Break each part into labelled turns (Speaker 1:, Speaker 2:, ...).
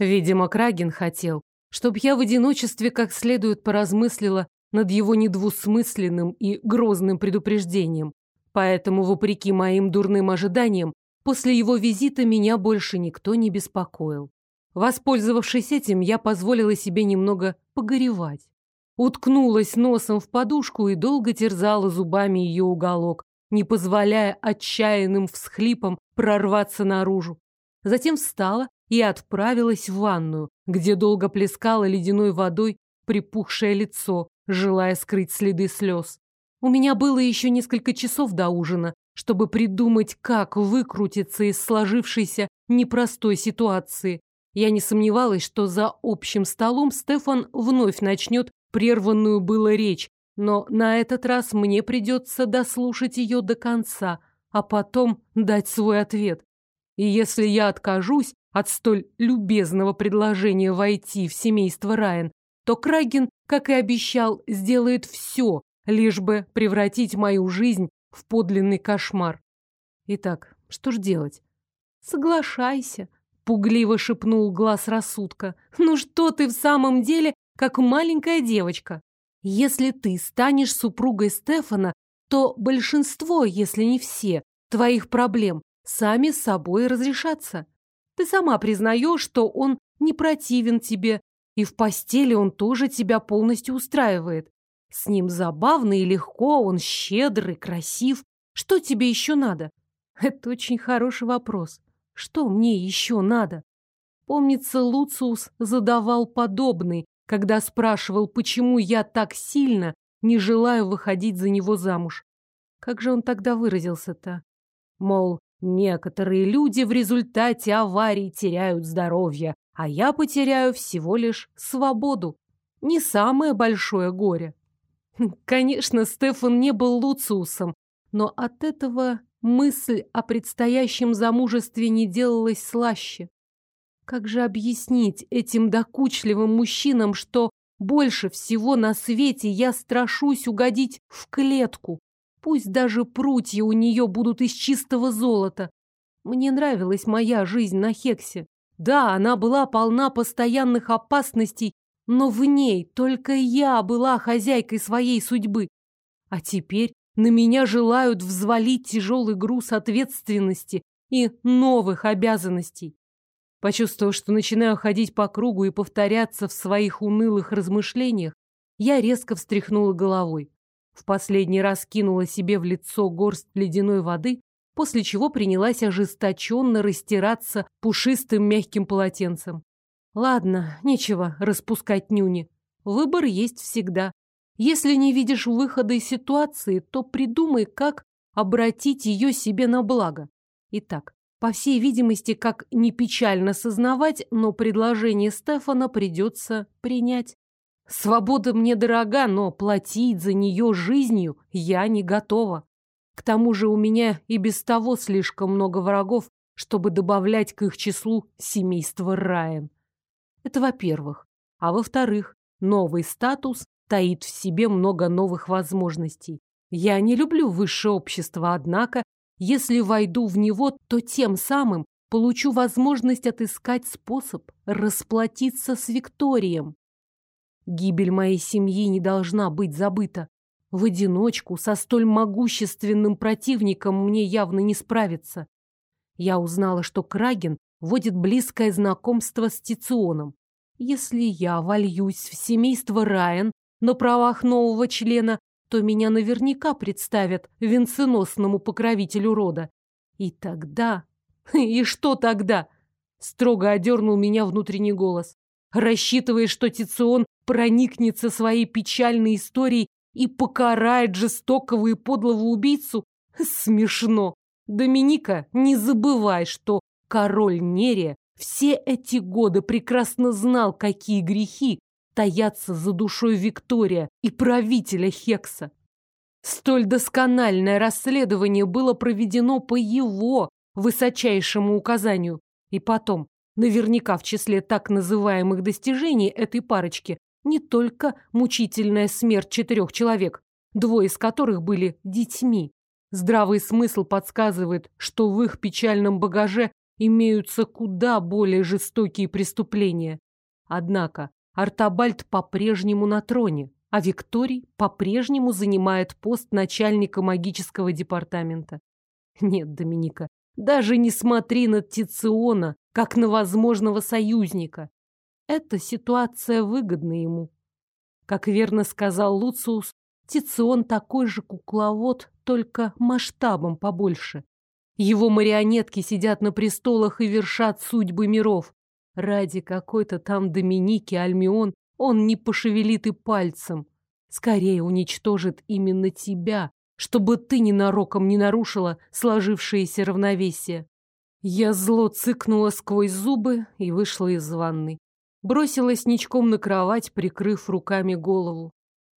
Speaker 1: Видимо, Крагин хотел, чтобы я в одиночестве как следует поразмыслила над его недвусмысленным и грозным предупреждением. Поэтому, вопреки моим дурным ожиданиям, после его визита меня больше никто не беспокоил. Воспользовавшись этим, я позволила себе немного погоревать. Уткнулась носом в подушку и долго терзала зубами ее уголок, не позволяя отчаянным всхлипам прорваться наружу. Затем встала и отправилась в ванную, где долго плескала ледяной водой припухшее лицо, желая скрыть следы слез. У меня было еще несколько часов до ужина, чтобы придумать, как выкрутиться из сложившейся непростой ситуации. Я не сомневалась, что за общим столом Стефан вновь начнет прерванную было речь, но на этот раз мне придется дослушать ее до конца, а потом дать свой ответ. И если я откажусь от столь любезного предложения войти в семейство Райан, то Крагин, как и обещал, сделает все, лишь бы превратить мою жизнь в подлинный кошмар. Итак, что ж делать? Соглашайся, пугливо шепнул глаз рассудка. Ну что ты в самом деле, как маленькая девочка? Если ты станешь супругой Стефана, то большинство, если не все, твоих проблем сами собой разрешатся. Ты сама признаешь, что он не противен тебе, и в постели он тоже тебя полностью устраивает. С ним забавно и легко, он щедрый, красив. Что тебе еще надо? Это очень хороший вопрос. Что мне еще надо? Помнится, Луциус задавал подобный, когда спрашивал, почему я так сильно не желаю выходить за него замуж. Как же он тогда выразился-то? Мол, некоторые люди в результате аварий теряют здоровье, а я потеряю всего лишь свободу. Не самое большое горе. Конечно, Стефан не был Луциусом, но от этого мысль о предстоящем замужестве не делалась слаще. Как же объяснить этим докучливым мужчинам, что больше всего на свете я страшусь угодить в клетку? Пусть даже прутья у нее будут из чистого золота. Мне нравилась моя жизнь на Хексе. Да, она была полна постоянных опасностей но в ней только я была хозяйкой своей судьбы. А теперь на меня желают взвалить тяжелый груз ответственности и новых обязанностей. Почувствовав, что начинаю ходить по кругу и повторяться в своих унылых размышлениях, я резко встряхнула головой. В последний раз кинула себе в лицо горсть ледяной воды, после чего принялась ожесточенно растираться пушистым мягким полотенцем. Ладно, нечего распускать нюни. Выбор есть всегда. Если не видишь выхода из ситуации, то придумай, как обратить ее себе на благо. Итак, по всей видимости, как не печально сознавать, но предложение Стефана придется принять. Свобода мне дорога, но платить за нее жизнью я не готова. К тому же у меня и без того слишком много врагов, чтобы добавлять к их числу семейство Райан. Это во-первых. А во-вторых, новый статус таит в себе много новых возможностей. Я не люблю высшее общество, однако, если войду в него, то тем самым получу возможность отыскать способ расплатиться с Викторием. Гибель моей семьи не должна быть забыта. В одиночку со столь могущественным противником мне явно не справиться. Я узнала, что Краген вводит близкое знакомство с Тиционом. Если я вольюсь в семейство Райан на правах нового члена, то меня наверняка представят венценосному покровителю рода. И тогда... И что тогда? Строго одернул меня внутренний голос. Рассчитываешь, что Тицион проникнется своей печальной историей и покарает жестокого и подлого убийцу? Смешно. Доминика, не забывай, что король Нерия все эти годы прекрасно знал, какие грехи таятся за душой Виктория и правителя Хекса. Столь доскональное расследование было проведено по его высочайшему указанию. И потом, наверняка в числе так называемых достижений этой парочки не только мучительная смерть четырех человек, двое из которых были детьми. Здравый смысл подсказывает, что в их печальном багаже имеются куда более жестокие преступления. Однако Артабальд по-прежнему на троне, а Викторий по-прежнему занимает пост начальника магического департамента. Нет, Доминика, даже не смотри на Тициона, как на возможного союзника. Эта ситуация выгодна ему. Как верно сказал Луциус, Тицион такой же кукловод, только масштабом побольше. Его марионетки сидят на престолах и вершат судьбы миров. Ради какой-то там Доминики Альмион он не пошевелит и пальцем. Скорее уничтожит именно тебя, чтобы ты ненароком не нарушила сложившееся равновесие. Я зло цыкнула сквозь зубы и вышла из ванной. Бросилась ничком на кровать, прикрыв руками голову.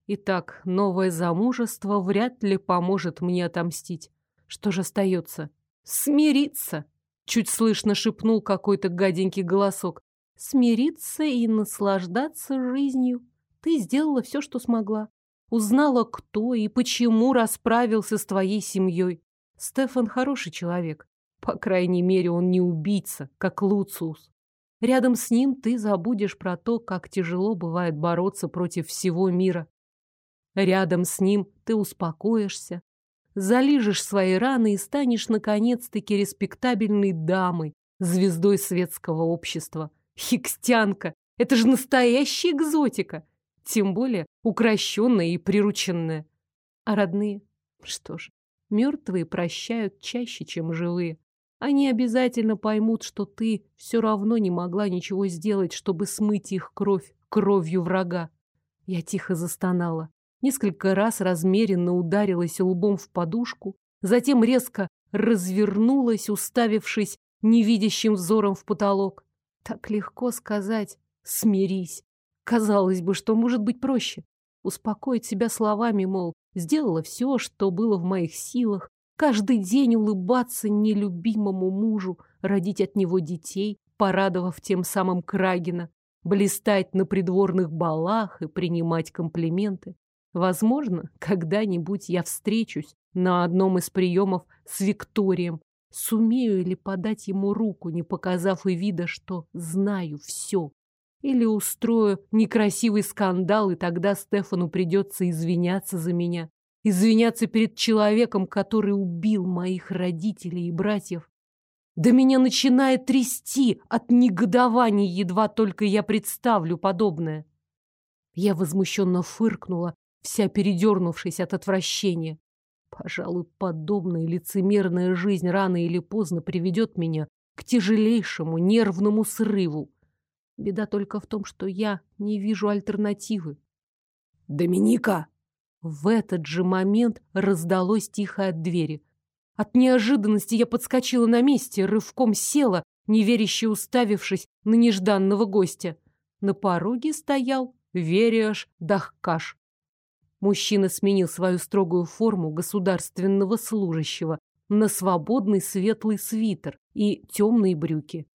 Speaker 1: Итак, новое замужество вряд ли поможет мне отомстить. Что же остается? Смириться! Чуть слышно шепнул какой-то гаденький голосок. Смириться и наслаждаться жизнью. Ты сделала все, что смогла. Узнала, кто и почему расправился с твоей семьей. Стефан хороший человек. По крайней мере, он не убийца, как Луциус. Рядом с ним ты забудешь про то, как тяжело бывает бороться против всего мира. Рядом с ним ты успокоишься, залижешь свои раны и станешь наконец-таки респектабельной дамой, звездой светского общества. Хикстянка! Это же настоящая экзотика! Тем более укращенная и прирученная. А родные? Что ж, мертвые прощают чаще, чем живые. Они обязательно поймут, что ты все равно не могла ничего сделать, чтобы смыть их кровь кровью врага. Я тихо застонала. Несколько раз размеренно ударилась лбом в подушку, затем резко развернулась, уставившись невидящим взором в потолок. Так легко сказать «смирись». Казалось бы, что может быть проще. Успокоить себя словами, мол, сделала все, что было в моих силах, каждый день улыбаться нелюбимому мужу, родить от него детей, порадовав тем самым Крагина, блистать на придворных балах и принимать комплименты. Возможно, когда-нибудь я встречусь на одном из приемов с Викторием. Сумею ли подать ему руку, не показав и вида, что знаю все? Или устрою некрасивый скандал, и тогда Стефану придется извиняться за меня. Извиняться перед человеком, который убил моих родителей и братьев. Да меня начинает трясти от негодования, едва только я представлю подобное. Я возмущенно фыркнула вся передернувшись от отвращения. Пожалуй, подобная лицемерная жизнь рано или поздно приведет меня к тяжелейшему нервному срыву. Беда только в том, что я не вижу альтернативы. «Доминика!» В этот же момент раздалось тихо от двери. От неожиданности я подскочила на месте, рывком села, неверяще уставившись на нежданного гостя. На пороге стоял Вериаш Дахкаш. Мужчина сменил свою строгую форму государственного служащего на свободный светлый свитер и темные брюки.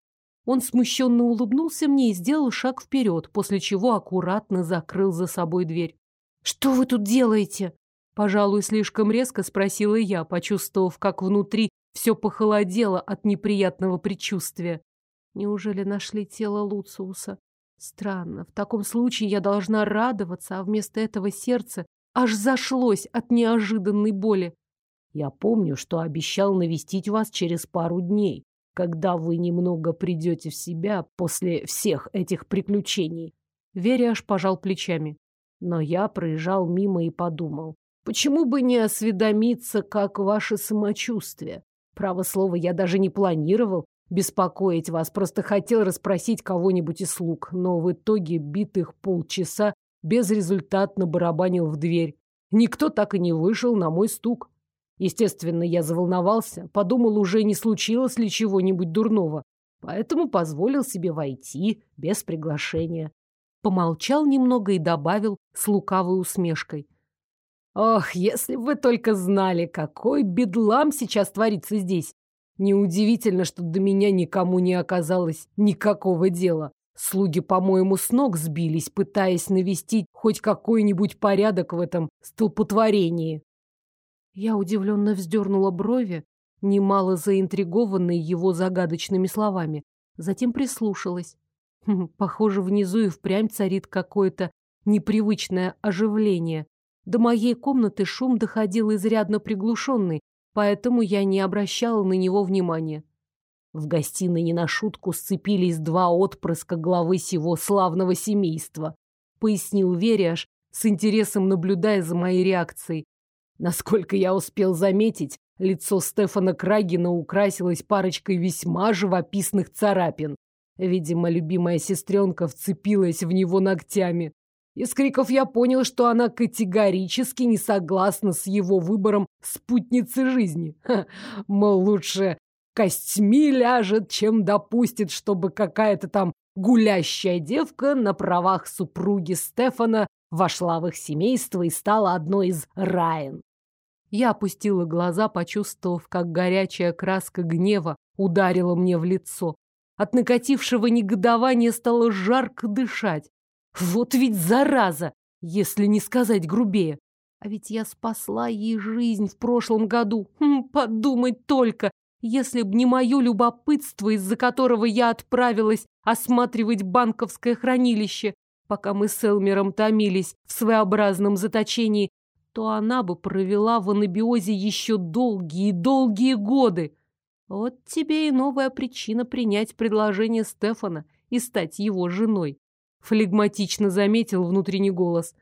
Speaker 1: Он смущенно улыбнулся мне и сделал шаг вперед, после чего аккуратно закрыл за собой дверь. «Что вы тут делаете?» Пожалуй, слишком резко спросила я, почувствовав, как внутри все похолодело от неприятного предчувствия. Неужели нашли тело Луциуса? Странно. В таком случае я должна радоваться, а вместо этого сердце аж зашлось от неожиданной боли.
Speaker 2: Я помню, что обещал навестить вас через пару дней, когда вы немного придете в себя после всех этих приключений.
Speaker 1: Веря аж пожал плечами.
Speaker 2: Но я проезжал мимо и подумал, почему бы не осведомиться, как ваше самочувствие? Право слово, я даже не планировал беспокоить вас, просто хотел расспросить кого-нибудь из слуг, но в итоге битых полчаса безрезультатно барабанил в дверь. Никто так и не вышел на мой стук. Естественно, я заволновался, подумал, уже не случилось ли чего-нибудь дурного, поэтому позволил себе войти без приглашения.
Speaker 1: Помолчал немного и добавил с лукавой усмешкой.
Speaker 2: «Ох, если бы вы только знали, какой бедлам сейчас творится здесь! Неудивительно, что до меня никому не оказалось никакого дела. Слуги, по-моему, с ног сбились, пытаясь навести хоть какой-нибудь порядок в этом столпотворении.
Speaker 1: Я удивленно вздернула брови, немало заинтригованной его загадочными словами. Затем прислушалась. Хм, похоже, внизу и впрямь царит какое-то непривычное оживление. До моей комнаты шум доходил изрядно приглушенный, поэтому я не обращала на него внимания. В гостиной не на шутку сцепились два отпрыска главы сего славного семейства, пояснил Вериаш, с интересом наблюдая за моей реакцией. Насколько я успел заметить, лицо Стефана Крагина украсилось парочкой весьма живописных царапин. Видимо, любимая сестренка вцепилась в него ногтями. Из криков я понял, что она категорически не согласна с его выбором спутницы жизни. Ха, мол, лучше костьми ляжет, чем допустит, чтобы какая-то там гулящая девка на правах супруги Стефана вошла в их семейство и стала одной из Райан. Я опустила глаза, почувствовав, как горячая краска гнева ударила мне в лицо. От накатившего негодования стало жарко дышать. Вот ведь зараза, если не сказать грубее. А ведь я спасла ей жизнь в прошлом году. Хм, подумать только, если б не мое любопытство, из-за которого я отправилась осматривать банковское хранилище, пока мы с Элмером томились в своеобразном заточении, то она бы провела в анабиозе еще долгие-долгие годы. Вот тебе и новая причина принять предложение Стефана и стать его женой. Флегматично заметил внутренний голос.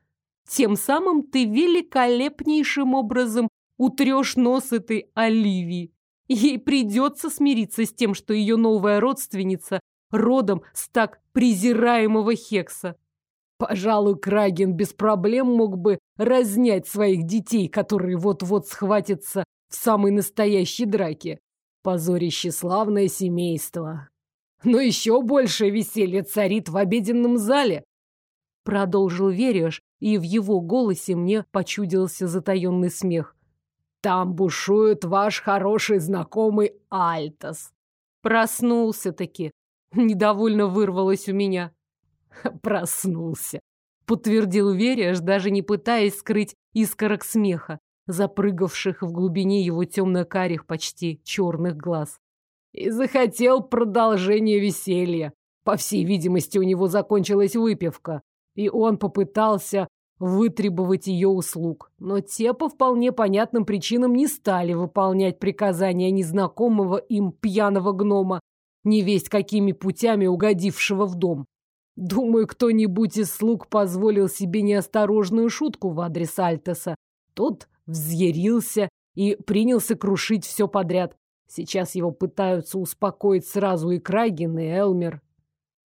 Speaker 1: Тем самым ты великолепнейшим образом утрешь нос этой Оливии. Ей придется смириться с тем, что ее новая родственница родом с так презираемого Хекса. Пожалуй, Краген без проблем мог бы разнять своих детей, которые вот-вот схватятся в самой настоящей драке. Позорище славное семейство. Но еще больше веселье царит в обеденном зале. Продолжил Вериаш, и в его голосе мне почудился затаенный смех. Там бушует ваш хороший знакомый Альтос. Проснулся-таки. Недовольно вырвалось у меня. Проснулся. Подтвердил Вериаш, даже не пытаясь скрыть искорок смеха, запрыгавших в глубине его темно-карих, почти черных глаз. И захотел продолжения веселья. По всей видимости, у него закончилась выпивка, и он попытался вытребовать ее услуг. Но те по вполне понятным причинам не стали выполнять приказания незнакомого им пьяного гнома, невесть какими путями угодившего в дом. Думаю, кто-нибудь из слуг позволил себе неосторожную шутку в адрес Альтеса. Тот взъярился и принялся крушить все подряд. Сейчас его пытаются успокоить сразу и Крагин, и Элмер.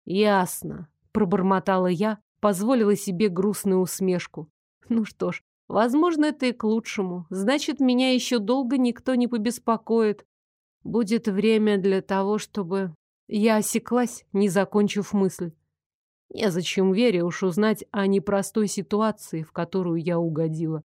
Speaker 1: Ясно, пробормотала я, позволила себе грустную усмешку. Ну что ж, возможно, это и к лучшему. Значит, меня еще долго никто не побеспокоит. Будет время для того, чтобы... Я осеклась, не закончив мысль. Незачем Вере уж узнать о непростой ситуации, в которую я угодила.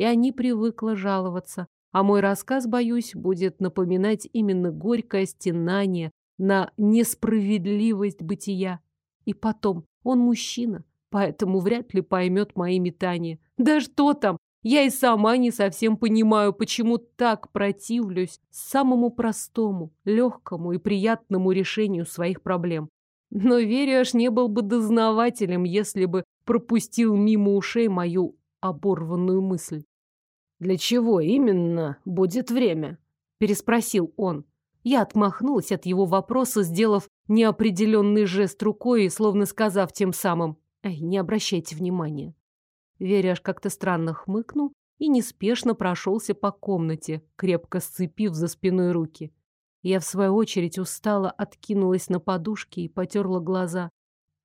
Speaker 1: Я не привыкла жаловаться, а мой рассказ, боюсь, будет напоминать именно горькое стенание на несправедливость бытия. И потом, он мужчина, поэтому вряд ли поймет мои метания. Да что там, я и сама не совсем понимаю, почему так противлюсь самому простому, легкому и приятному решению своих проблем. Но Вериаш не был бы дознавателем, если бы пропустил мимо ушей мою оборванную мысль. «Для чего именно будет время?» – переспросил он. Я отмахнулась от его вопроса, сделав неопределенный жест рукой и словно сказав тем самым «Эй, не обращайте внимания». Веряш как-то странно хмыкнул и неспешно прошелся по комнате, крепко сцепив за спиной руки. Я, в свою очередь, устало откинулась на подушки и потерла глаза.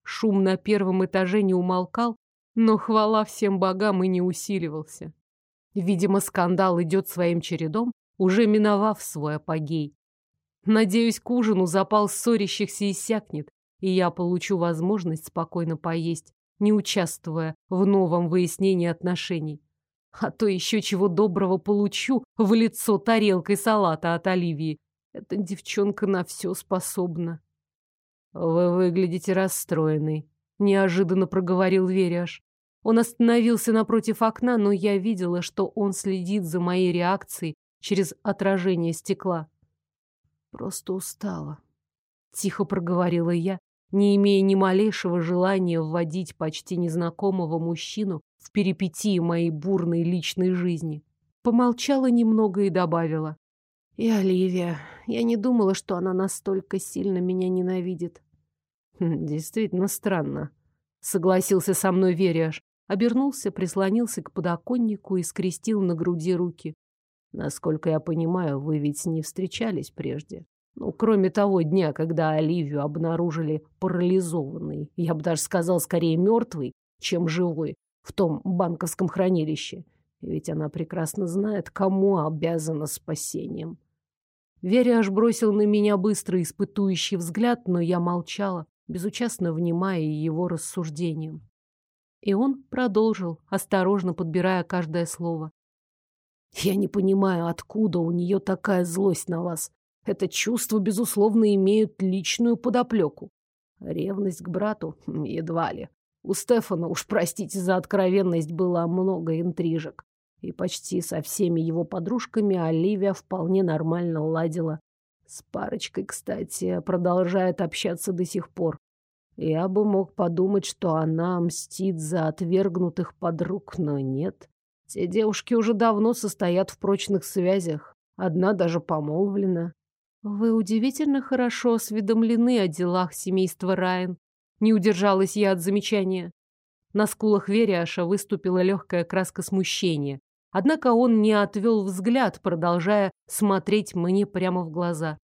Speaker 1: Шум на первом этаже не умолкал, но хвала всем богам и не усиливался. Видимо, скандал идет своим чередом, уже миновав свой апогей. Надеюсь, к ужину запал ссорящихся иссякнет, и я получу возможность спокойно поесть, не участвуя в новом выяснении отношений. А то еще чего доброго получу в лицо тарелкой салата от Оливии. Эта девчонка на все способна. Вы выглядите расстроенной, неожиданно проговорил Вериаш. Он остановился напротив окна, но я видела, что он следит за моей реакцией через отражение стекла.
Speaker 2: Просто устала.
Speaker 1: Тихо проговорила я, не имея ни малейшего желания вводить почти незнакомого мужчину в перипетии моей бурной личной жизни. Помолчала немного и добавила.
Speaker 2: И Оливия. Я не думала, что она настолько сильно меня ненавидит.
Speaker 1: Хм, действительно странно. Согласился со мной Вериаш. Обернулся, прислонился к подоконнику и скрестил на груди руки. Насколько я понимаю, вы ведь не встречались прежде. Ну, кроме того дня, когда Оливию обнаружили парализованной, я бы даже сказал, скорее мертвой, чем живой, в том банковском хранилище. Ведь она прекрасно знает, кому обязана спасением. Веря аж бросил на меня быстрый испытующий взгляд, но я молчала, безучастно внимая его рассуждениям. И он продолжил, осторожно подбирая каждое слово. «Я не понимаю, откуда у нее такая злость на вас. Это чувство, безусловно, имеют личную подоплеку. Ревность к брату? Едва ли. У Стефана, уж простите за откровенность, было много интрижек. И почти со всеми его подружками Оливия вполне нормально ладила. С парочкой, кстати, продолжает общаться до сих пор. Я бы мог подумать, что она мстит за отвергнутых подруг, но нет. Те девушки уже давно состоят в прочных связях. Одна даже помолвлена. Вы удивительно хорошо осведомлены о делах семейства Райан. Не удержалась я от замечания. На скулах Вериаша выступила легкая краска смущения. Однако он не отвел взгляд, продолжая смотреть мне прямо в глаза.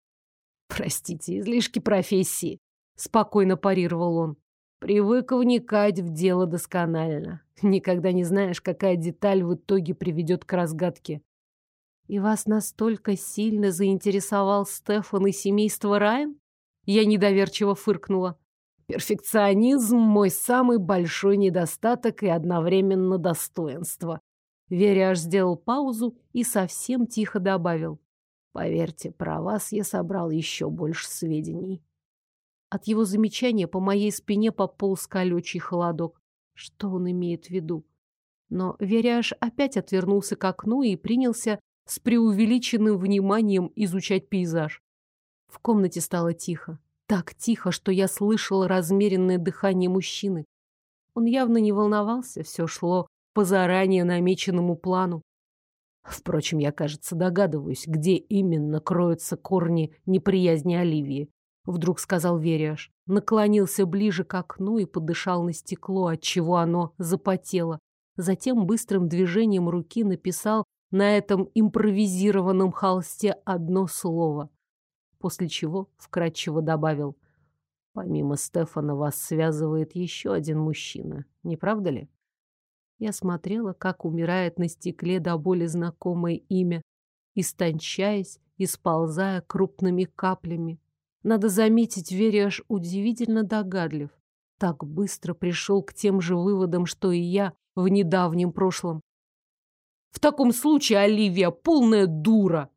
Speaker 2: «Простите, излишки профессии», — спокойно парировал он. «Привык вникать в дело досконально. Никогда не знаешь, какая деталь в итоге приведет к разгадке.
Speaker 1: И вас настолько сильно заинтересовал Стефан и семейство Райан? Я недоверчиво фыркнула.
Speaker 2: Перфекционизм – мой самый большой недостаток и одновременно достоинство.
Speaker 1: Веря сделал паузу и совсем тихо добавил.
Speaker 2: Поверьте, про вас я собрал еще больше сведений.
Speaker 1: От его замечания по моей спине пополз колючий холодок. Что он имеет в виду? Но Веряж опять отвернулся к окну и принялся с преувеличенным вниманием изучать пейзаж. В комнате стало тихо. Так тихо, что я слышала размеренное дыхание мужчины. Он явно не волновался, все шло по заранее намеченному плану. Впрочем, я, кажется, догадываюсь, где именно кроются корни неприязни Оливии. Вдруг сказал Вериаш. Наклонился ближе к окну и подышал на стекло, отчего оно запотело. Затем быстрым движением руки написал на этом импровизированном холсте одно слово, после чего вкратчиво добавил «Помимо Стефана вас связывает еще один мужчина, не правда ли?» Я смотрела, как умирает на стекле до боли знакомое имя, истончаясь и сползая крупными каплями. Надо заметить, Вериаш удивительно догадлив. Так быстро пришел к тем же выводам, что и я в недавнем прошлом. В таком случае Оливия полная дура.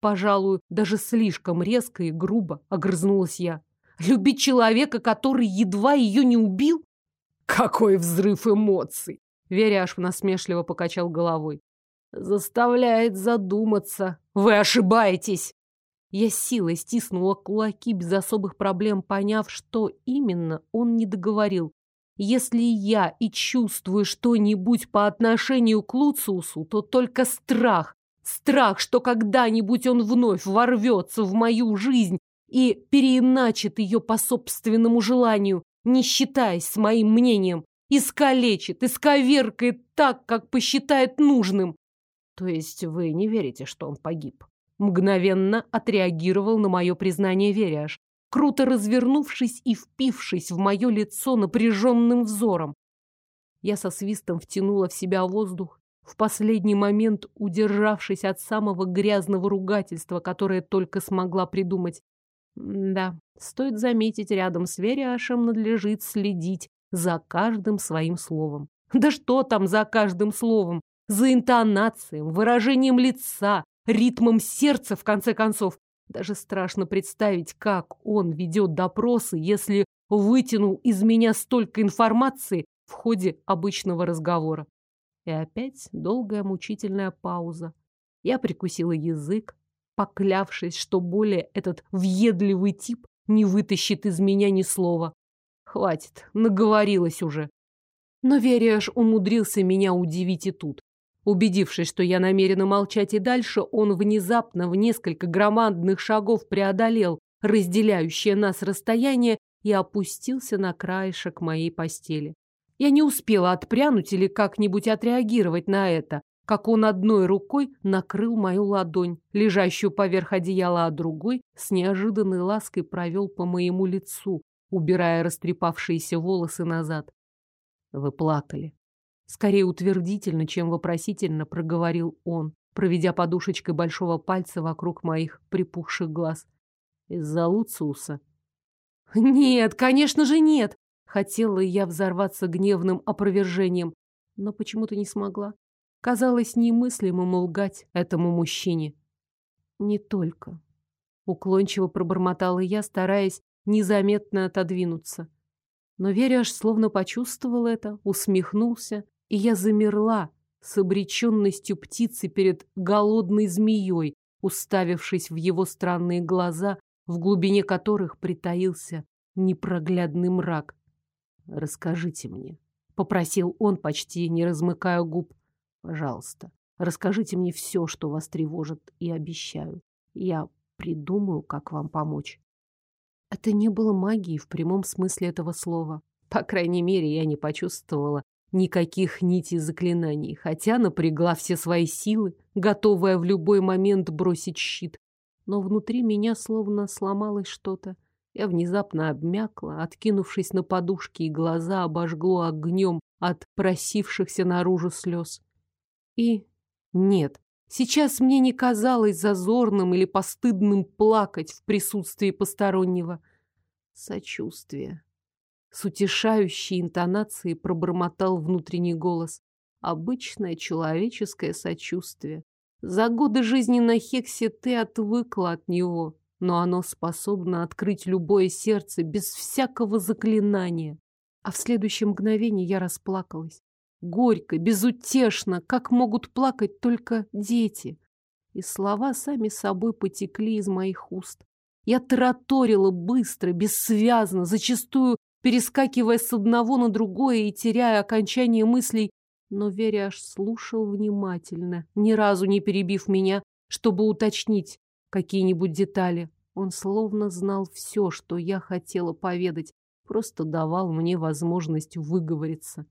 Speaker 1: Пожалуй, даже слишком резко и грубо огрызнулась я. Любить человека, который едва ее не убил? Какой взрыв эмоций! Веряш насмешливо покачал головой. Заставляет задуматься. Вы ошибаетесь! Я силой стиснула кулаки без особых проблем, поняв, что именно он не договорил. Если я и чувствую что-нибудь по отношению к Луциусу, то только страх. Страх, что когда-нибудь он вновь ворвется в мою жизнь и переиначит ее по собственному желанию, не считаясь с моим мнением, искалечит, исковеркает так, как посчитает нужным. То есть вы не верите, что он погиб? Мгновенно отреагировал на мое признание Вериаш круто развернувшись и впившись в мое лицо напряженным взором. Я со свистом втянула в себя воздух, в последний момент удержавшись от самого грязного ругательства, которое только смогла придумать. Да, стоит заметить, рядом с Вериашем надлежит следить за каждым своим словом. Да что там за каждым словом? За интонацией, выражением лица, ритмом сердца, в конце концов. Даже страшно представить, как он ведет допросы, если вытянул из меня столько информации в ходе обычного разговора. И опять долгая мучительная пауза.
Speaker 2: Я прикусила язык, поклявшись, что более этот въедливый тип не вытащит из меня ни слова. Хватит, наговорилась уже. Но Вериаш умудрился меня удивить и тут. Убедившись, что я намерена молчать и дальше, он внезапно в несколько громадных шагов преодолел разделяющее нас расстояние и опустился на краешек моей постели. Я не успела отпрянуть или как-нибудь отреагировать на это, как он одной рукой накрыл мою ладонь, лежащую поверх одеяла, а другой с неожиданной лаской провел по моему лицу, убирая растрепавшиеся волосы назад. Вы плакали. Скорее утвердительно, чем вопросительно проговорил он, проведя подушечкой большого пальца вокруг моих припухших глаз. Из-за Луциуса. Нет, конечно же нет! Хотела я взорваться гневным опровержением, но почему-то не смогла. Казалось немыслимым лгать этому мужчине. Не только. Уклончиво пробормотала я, стараясь незаметно отодвинуться. Но Веря словно почувствовал это, усмехнулся, и я замерла с обреченностью птицы перед голодной змеей, уставившись в его странные глаза, в глубине которых притаился непроглядный мрак. «Расскажите мне», — попросил он, почти не размыкая губ. Пожалуйста, расскажите мне все, что вас тревожит, и обещаю, я придумаю, как вам помочь. Это не было магией в прямом смысле этого слова. По крайней мере, я не почувствовала никаких нитей заклинаний, хотя напрягла все свои силы, готовая в любой момент бросить щит. Но внутри меня словно сломалось что-то. Я внезапно обмякла, откинувшись на подушки, и глаза обожгло огнем от просившихся наружу слез. И нет, сейчас мне не казалось зазорным или постыдным плакать в присутствии постороннего. Сочувствие. С утешающей интонацией пробормотал внутренний голос. Обычное человеческое сочувствие. За годы жизни на Хексе ты отвыкла от него, но оно способно открыть любое сердце без всякого заклинания. А в следующее мгновение я расплакалась. Горько, безутешно, как могут плакать только дети. И слова сами собой потекли из моих уст. Я тараторила быстро, бессвязно, зачастую перескакивая с одного на другое и теряя окончание мыслей, но Веря аж слушал внимательно, ни разу не перебив меня, чтобы уточнить какие-нибудь детали. Он словно знал все, что я хотела поведать, просто давал мне возможность выговориться.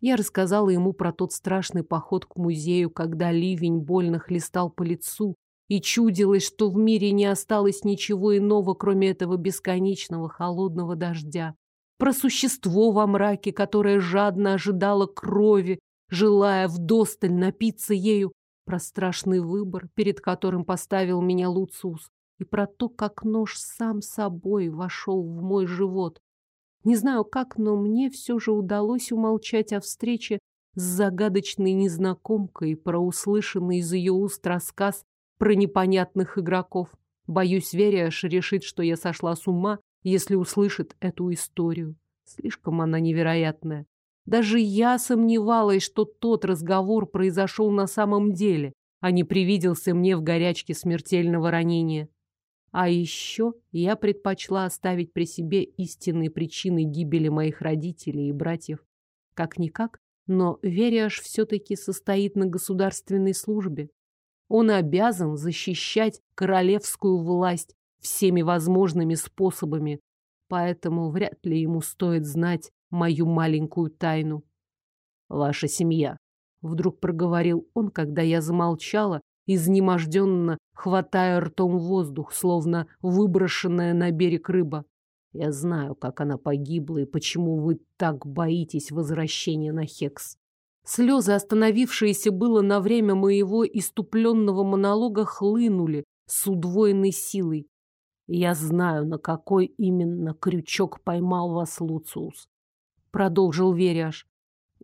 Speaker 2: Я рассказала ему про тот страшный поход к музею, когда ливень больно хлестал по лицу, и чудилось, что в мире не осталось ничего иного, кроме этого бесконечного холодного дождя. Про существо во мраке, которое жадно ожидало крови, желая вдосталь напиться ею, про страшный выбор, перед которым поставил меня Луциус, и про то, как нож сам собой вошел в мой живот, не знаю как, но мне все же удалось умолчать о встрече с загадочной незнакомкой про услышанный из ее уст рассказ про непонятных игроков. Боюсь, Вериаш решит, что я сошла с ума, если услышит эту историю. Слишком она невероятная. Даже я сомневалась, что тот разговор произошел на самом деле, а не привиделся мне в горячке смертельного ранения. А еще я предпочла оставить при себе истинные причины гибели моих родителей и братьев. Как-никак, но Вериаш все-таки состоит на государственной службе. Он обязан защищать королевскую власть всеми возможными способами, поэтому вряд ли ему стоит знать мою маленькую тайну. «Ваша семья», — вдруг проговорил он, когда я замолчала изнеможденно хватая ртом воздух, словно выброшенная на берег рыба. Я знаю, как она погибла и почему вы так боитесь возвращения на Хекс. Слезы, остановившиеся было на время моего иступленного монолога, хлынули с удвоенной силой. Я знаю, на какой именно крючок поймал вас Луциус. Продолжил Вериаш.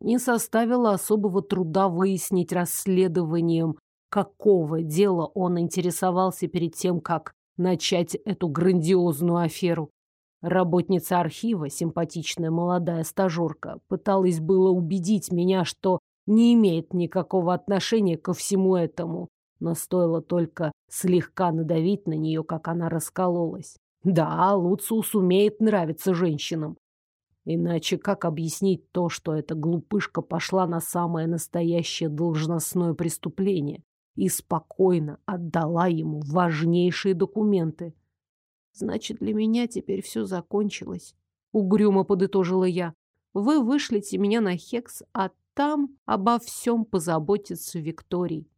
Speaker 2: Не составило особого труда выяснить расследованием какого дела он интересовался перед тем, как начать эту грандиозную аферу. Работница архива, симпатичная молодая стажерка, пыталась было убедить меня, что не имеет никакого отношения ко всему этому. но стоило только слегка надавить на нее, как она раскололась. Да, Луциус умеет нравиться женщинам. Иначе как объяснить то, что эта глупышка пошла на самое настоящее должностное преступление и спокойно отдала ему важнейшие документы? Значит, для меня теперь все закончилось. Угрюмо подытожила я. Вы вышлите меня на Хекс, а там обо всем позаботится Викторий.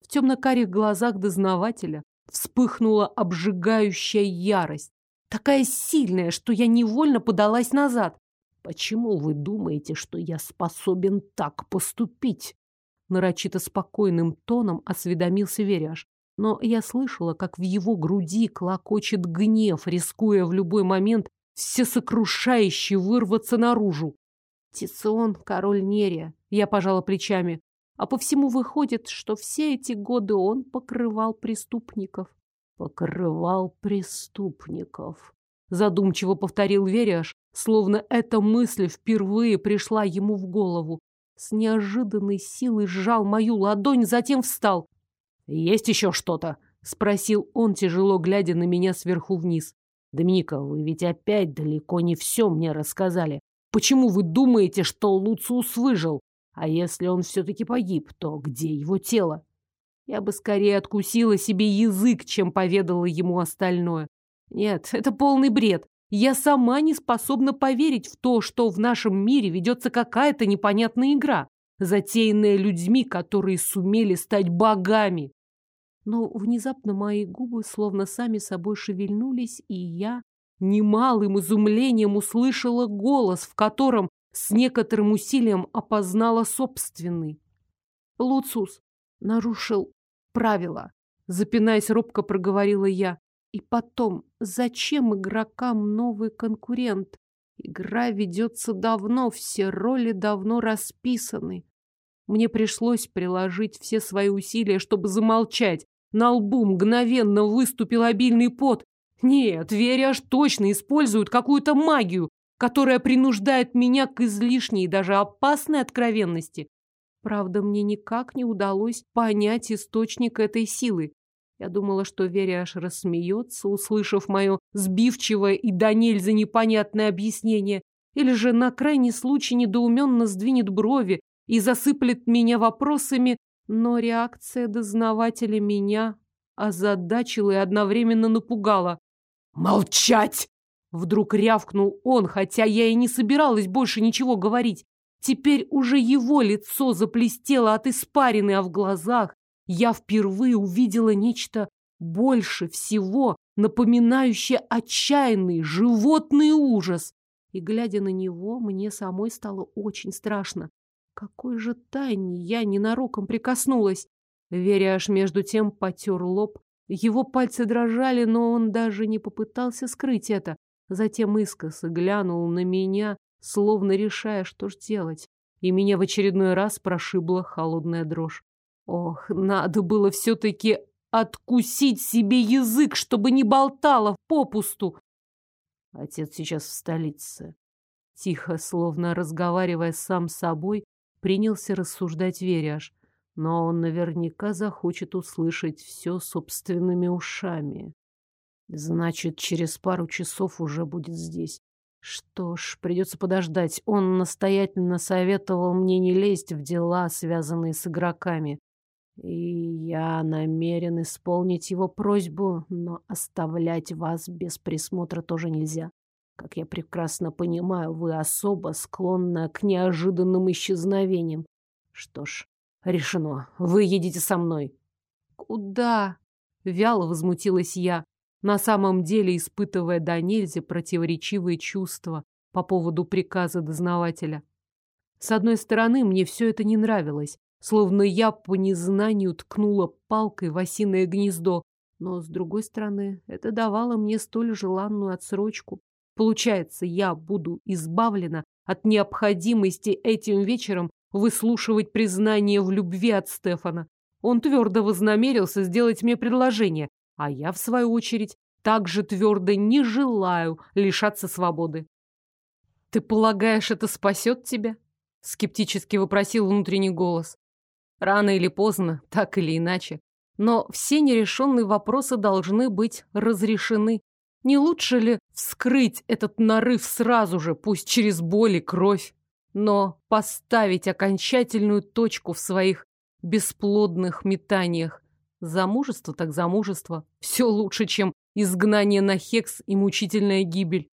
Speaker 2: В темно-карих глазах дознавателя вспыхнула обжигающая ярость. Такая сильная, что я невольно подалась назад. Почему вы думаете, что я способен так поступить? Нарочито спокойным тоном осведомился Веряж. Но я слышала, как в его груди клокочет гнев, рискуя в любой момент всесокрушающе вырваться наружу. Тицион — король Нерия. Я пожала плечами. А по всему выходит, что все эти годы он покрывал преступников. Покрывал преступников. Задумчиво повторил Вериаш, словно эта мысль впервые пришла ему в голову. С неожиданной силой сжал мою ладонь, затем встал. «Есть еще что-то?» — спросил он, тяжело глядя на меня сверху вниз. «Доминика, вы ведь опять далеко не все мне рассказали. Почему вы думаете, что Луциус выжил? А если он все-таки погиб, то где его тело? Я бы скорее откусила себе язык, чем поведала ему остальное. Нет, это полный бред. Я сама не способна поверить в то, что в нашем мире ведется какая-то непонятная игра, затеянная людьми, которые сумели стать богами. Но внезапно мои губы словно сами собой шевельнулись, и я немалым изумлением услышала голос, в котором с некоторым усилием опознала собственный. Луцус нарушил правила. Запинаясь, робко проговорила я. И потом, зачем игрокам новый конкурент? Игра ведется давно, все роли давно расписаны. Мне пришлось приложить все свои усилия, чтобы замолчать. На лбу мгновенно выступил обильный пот. Нет, Веря аж точно используют какую-то магию, которая принуждает меня к излишней и даже опасной откровенности. Правда, мне никак не удалось понять источник этой силы. Я думала, что Веря аж рассмеется, услышав мое сбивчивое и до нельзя непонятное объяснение, или же на крайний случай недоуменно сдвинет брови и засыплет меня вопросами, но реакция дознавателя меня озадачила и одновременно напугала. «Молчать!» Вдруг рявкнул он, хотя я и не собиралась больше ничего говорить. Теперь уже его лицо заплестело от испарины, а в глазах я впервые увидела нечто больше всего, напоминающее отчаянный животный ужас. И, глядя на него, мне самой стало очень страшно. Какой же тайне я ненароком прикоснулась. Веря аж между тем потер лоб. Его пальцы дрожали, но он даже не попытался скрыть это. Затем искоса глянул на меня, словно решая, что ж делать. И меня в очередной раз прошибла холодная дрожь. Ох, надо было все-таки откусить себе язык, чтобы не болтала попусту. Отец сейчас в столице. Тихо, словно разговаривая сам с собой, принялся рассуждать Веряж. Но он наверняка захочет услышать все собственными ушами. Значит, через пару часов уже будет здесь. Что ж, придется подождать. Он настоятельно советовал мне не лезть в дела, связанные с игроками. И я намерен исполнить его просьбу, но оставлять вас без присмотра тоже нельзя. Как я прекрасно понимаю, вы особо склонны к неожиданным исчезновениям. Что ж, решено. Вы едете со мной. Куда? Вяло возмутилась я на самом деле испытывая до нельзя противоречивые чувства по поводу приказа дознавателя. С одной стороны, мне все это не нравилось, словно я по незнанию ткнула палкой в осиное гнездо, но, с другой стороны, это давало мне столь желанную отсрочку. Получается, я буду избавлена от необходимости этим вечером выслушивать признание в любви от Стефана. Он твердо вознамерился сделать мне предложение, а я, в свою очередь, также твердо не желаю лишаться свободы. «Ты полагаешь, это спасет тебя?» — скептически вопросил внутренний голос. «Рано или поздно, так или иначе,
Speaker 1: Но все нерешенные вопросы должны быть разрешены. Не лучше ли вскрыть этот нарыв сразу же, пусть через боль и кровь, но поставить окончательную точку в своих бесплодных метаниях? Замужество так замужество. Все лучше, чем изгнание на Хекс и мучительная гибель.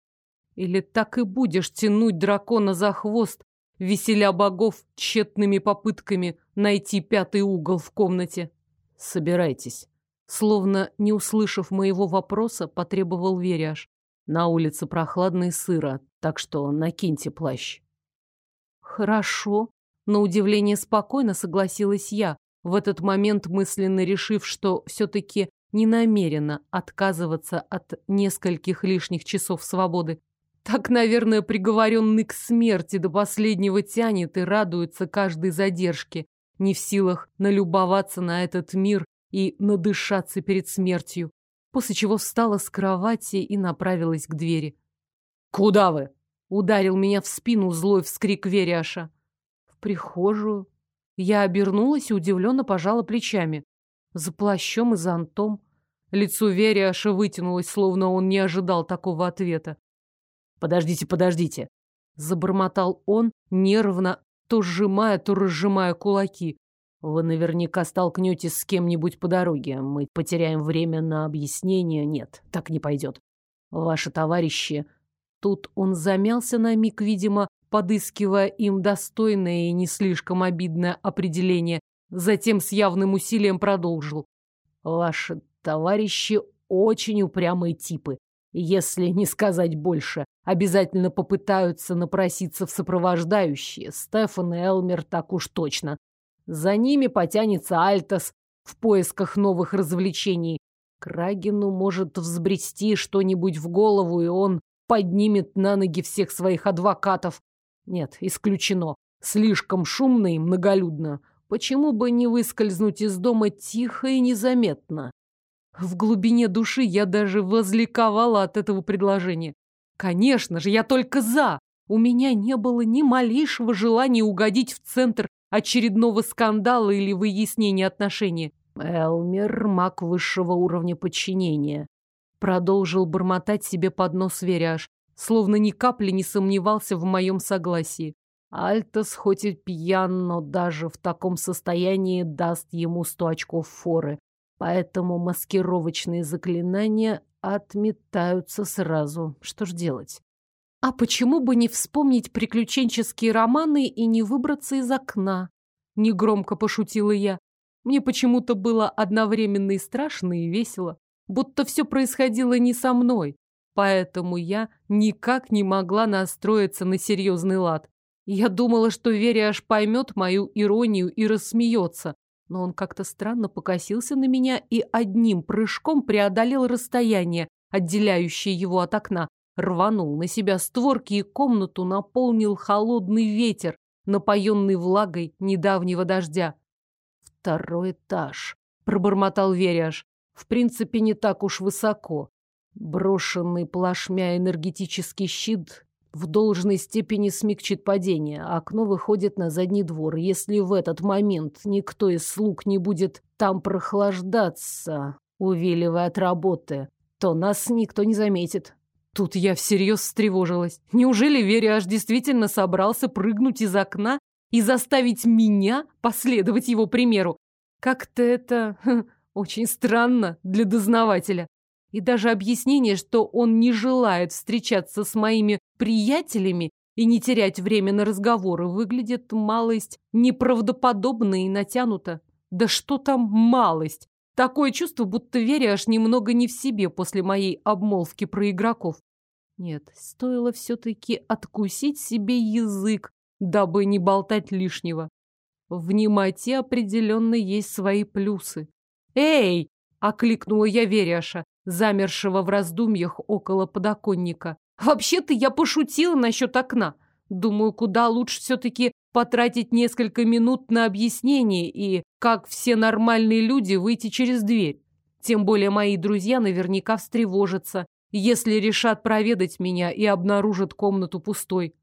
Speaker 1: Или так и будешь тянуть дракона за хвост, веселя богов тщетными попытками найти пятый угол в комнате? Собирайтесь. Словно не услышав моего вопроса, потребовал Веряж. На улице прохладно и сыро, так что накиньте плащ. Хорошо. На удивление спокойно согласилась я, в этот момент мысленно решив, что все-таки не намерена отказываться от нескольких лишних часов свободы. Так, наверное, приговоренный к смерти до последнего тянет и радуется каждой задержке, не в силах налюбоваться на этот мир и надышаться перед смертью, после чего встала с кровати и направилась к двери. «Куда вы?» — ударил меня в спину злой вскрик Вериаша. «В прихожую», я обернулась и удивленно пожала плечами. За плащом и зонтом. Лицо Вериаша вытянулось, словно он не ожидал такого ответа. «Подождите, подождите!» Забормотал он, нервно, то сжимая, то разжимая кулаки. «Вы наверняка столкнетесь с кем-нибудь по дороге. Мы потеряем время на объяснение. Нет, так не пойдет. Ваши товарищи...» Тут он замялся на миг, видимо, подыскивая им достойное и не слишком обидное определение, затем с явным усилием продолжил. «Ваши товарищи очень упрямые типы. Если не сказать больше, обязательно попытаются напроситься в сопровождающие. Стефан и Элмер так уж точно. За ними потянется Альтас в поисках новых развлечений. Крагину может взбрести что-нибудь в голову, и он поднимет на ноги всех своих адвокатов. Нет, исключено. Слишком шумно и многолюдно. Почему бы не выскользнуть из дома тихо и незаметно? В глубине души я даже возликовала от этого предложения. Конечно же, я только за. У меня не было ни малейшего желания угодить в центр очередного скандала или выяснения отношений. Элмер — маг высшего уровня подчинения. Продолжил бормотать себе под нос Веряж словно ни капли не сомневался в моем согласии. Альтос хоть и пьян, но даже в таком состоянии даст ему сто очков форы. Поэтому маскировочные заклинания отметаются сразу. Что ж делать? А почему бы не вспомнить приключенческие романы и не выбраться из окна? Негромко пошутила я. Мне почему-то было одновременно и страшно, и весело. Будто все происходило не со мной, Поэтому я никак не могла настроиться на серьезный лад. Я думала, что Веря аж поймет мою иронию и рассмеется. Но он как-то странно покосился на меня и одним прыжком преодолел расстояние, отделяющее его от окна, рванул на себя створки и комнату наполнил холодный ветер, напоенный влагой недавнего дождя. «Второй этаж», — пробормотал Вериаш. «В принципе, не так уж высоко. Брошенный плашмя энергетический щит в должной степени смягчит падение. Окно выходит на задний двор. Если в этот момент никто из слуг не будет там прохлаждаться, увиливая от работы, то нас никто не заметит. Тут я всерьез встревожилась. Неужели Вериаш действительно собрался прыгнуть из окна и заставить меня последовать его примеру? Как-то это хм, очень странно для дознавателя. И даже объяснение, что он не желает встречаться с моими приятелями и не терять время на разговоры, выглядит малость неправдоподобно и натянуто. Да что там малость? Такое чувство, будто Веря аж немного не в себе после моей обмолвки про игроков. Нет, стоило все-таки откусить себе язык, дабы не болтать лишнего. В немоте определенно есть свои плюсы. «Эй!» — окликнула я Веряша замершего в раздумьях около подоконника. «Вообще-то я пошутила насчет окна. Думаю, куда лучше все-таки потратить несколько минут на объяснение и, как все нормальные люди, выйти через дверь. Тем более мои друзья наверняка встревожатся, если решат проведать меня и обнаружат комнату пустой.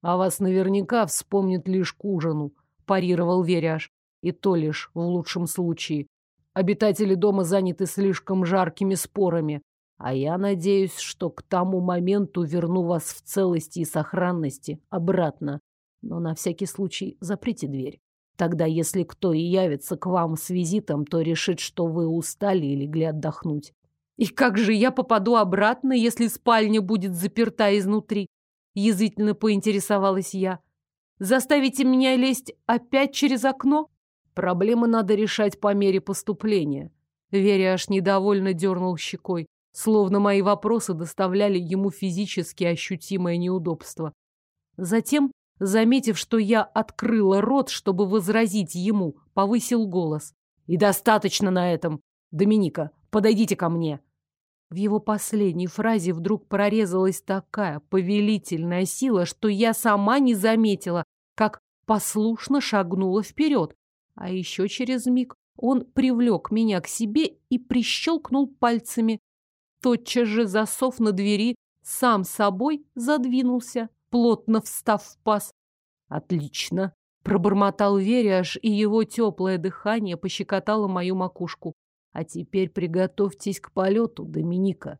Speaker 1: А вас наверняка вспомнят лишь к ужину, парировал Веряж. И то лишь в лучшем случае.
Speaker 2: Обитатели дома заняты слишком жаркими спорами. А я надеюсь, что к тому моменту верну вас в целости и сохранности обратно. Но на всякий случай заприте дверь. Тогда, если кто и явится к вам с визитом, то решит, что вы устали и легли отдохнуть.
Speaker 1: И как же я попаду обратно, если спальня будет заперта изнутри? Язвительно поинтересовалась я. Заставите меня лезть опять через окно?
Speaker 2: Проблемы надо решать по мере поступления.
Speaker 1: Веря аж недовольно дернул щекой, словно мои вопросы доставляли ему физически ощутимое неудобство. Затем, заметив, что я открыла рот, чтобы возразить ему, повысил голос. «И достаточно на этом! Доминика, подойдите ко мне!» В его последней фразе вдруг прорезалась такая повелительная сила, что я сама не заметила, как послушно шагнула вперед. А еще через миг он привлек меня к себе и прищелкнул пальцами. Тотчас же засов на двери сам собой задвинулся, плотно встав в паз. «Отлично!» — пробормотал Вериаш, и его теплое дыхание пощекотало мою макушку. А теперь приготовьтесь к полету, Доминика.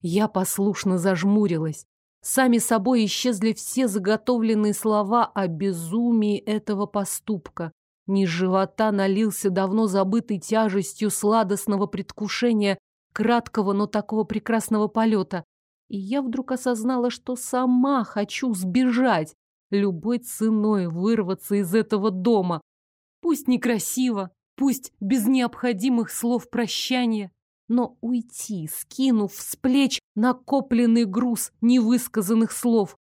Speaker 1: Я послушно зажмурилась. Сами собой исчезли все заготовленные слова о безумии этого поступка. Низ живота налился давно забытой тяжестью сладостного предвкушения краткого, но такого прекрасного полета. И я вдруг осознала, что сама хочу сбежать, любой ценой вырваться из этого дома. Пусть некрасиво, пусть без необходимых слов прощания, но уйти, скинув с плеч накопленный груз невысказанных слов.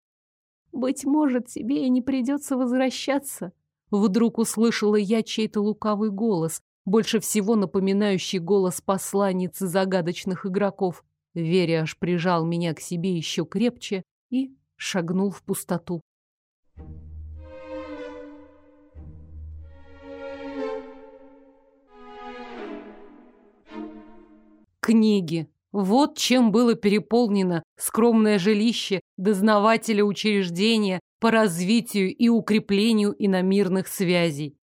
Speaker 1: Быть может, тебе и не придется возвращаться. Вдруг услышала я чей-то лукавый голос, больше всего напоминающий голос посланницы загадочных игроков. Веря аж прижал меня к себе еще крепче и шагнул в пустоту. Книги. Вот чем было переполнено скромное жилище дознавателя учреждения по развитию и укреплению иномирных связей.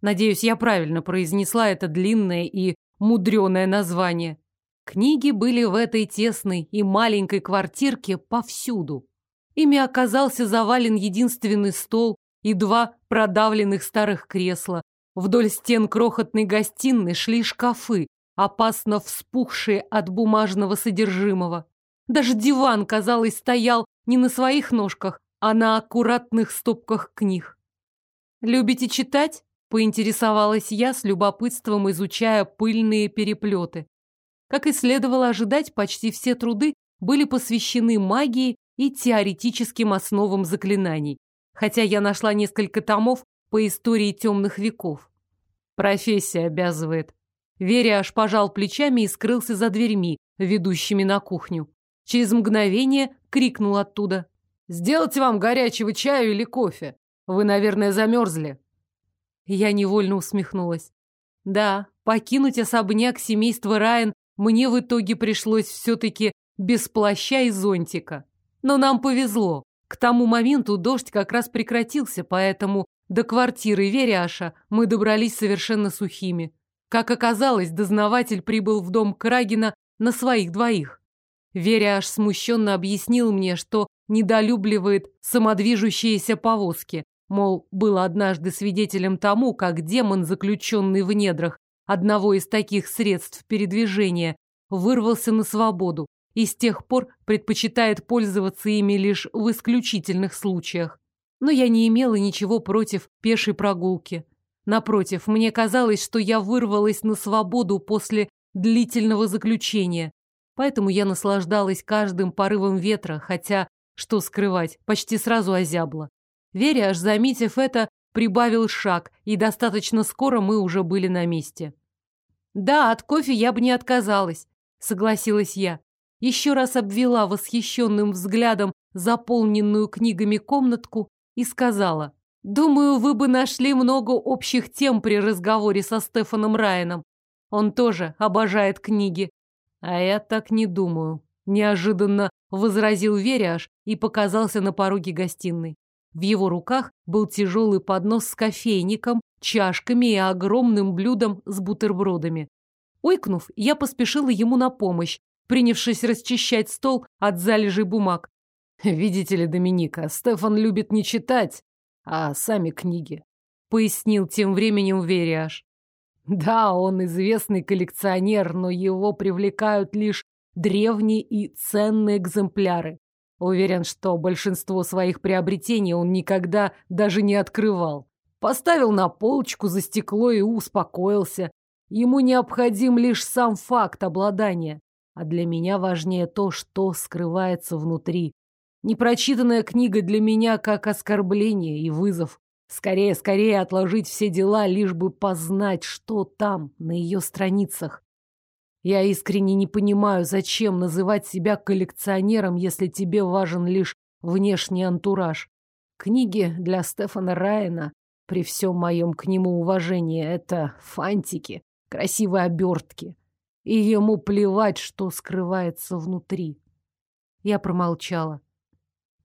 Speaker 1: Надеюсь, я правильно произнесла это длинное и мудреное название. Книги были в этой тесной и маленькой квартирке повсюду. Ими оказался завален единственный стол и два продавленных старых кресла. Вдоль стен крохотной гостиной шли шкафы, опасно вспухшие от бумажного содержимого. Даже диван, казалось, стоял не на своих ножках, а на аккуратных стопках книг. «Любите читать?» — поинтересовалась я с любопытством, изучая пыльные переплеты. Как и следовало ожидать, почти все труды были посвящены магии и теоретическим основам заклинаний, хотя я нашла несколько томов по истории темных веков. Профессия обязывает. Веря аж пожал плечами и скрылся за дверьми, ведущими на кухню. Через мгновение крикнул оттуда. «Сделать вам горячего чаю или кофе? Вы, наверное, замерзли». Я невольно усмехнулась. Да, покинуть особняк семейства Райан мне в итоге пришлось все-таки без плаща и зонтика. Но нам повезло. К тому моменту дождь как раз прекратился, поэтому до квартиры Веряша мы добрались совершенно сухими. Как оказалось, дознаватель прибыл в дом Крагина на своих двоих. Веря аж смущенно объяснил мне, что недолюбливает самодвижущиеся повозки, мол, был однажды свидетелем тому, как демон, заключенный в недрах одного из таких средств передвижения, вырвался на свободу и с тех пор предпочитает пользоваться ими лишь в исключительных случаях. Но я не имела ничего против пешей прогулки. Напротив, мне казалось, что я вырвалась на свободу после длительного заключения. Поэтому я наслаждалась каждым порывом ветра, хотя, что скрывать, почти сразу озябла. Веря, аж заметив это, прибавил шаг, и достаточно скоро мы уже были на месте. «Да, от кофе я бы не отказалась», — согласилась я. Еще раз обвела восхищенным взглядом заполненную книгами комнатку и сказала — Думаю, вы бы нашли много общих тем при разговоре со Стефаном Райаном. Он тоже обожает книги. А я так не думаю. Неожиданно возразил Веряш и показался на пороге гостиной. В его руках был тяжелый поднос с кофейником, чашками и огромным блюдом с бутербродами. Ойкнув, я поспешила ему на помощь, принявшись расчищать стол от залежей бумаг.
Speaker 2: «Видите ли, Доминика, Стефан любит не читать, а сами книги», —
Speaker 1: пояснил тем временем Вериаш.
Speaker 2: «Да, он известный коллекционер, но его привлекают лишь древние и ценные экземпляры. Уверен, что большинство своих приобретений он никогда даже не открывал. Поставил на полочку за стекло и успокоился. Ему необходим лишь сам факт обладания. А для меня важнее то, что скрывается внутри. Непрочитанная книга для меня как оскорбление и вызов. Скорее, скорее отложить все дела, лишь бы познать, что там, на ее страницах. Я искренне не понимаю, зачем называть себя коллекционером, если тебе важен лишь внешний антураж. Книги для Стефана Райана, при всем моем к нему уважении, это фантики, красивые обертки. И ему плевать, что скрывается внутри. Я промолчала.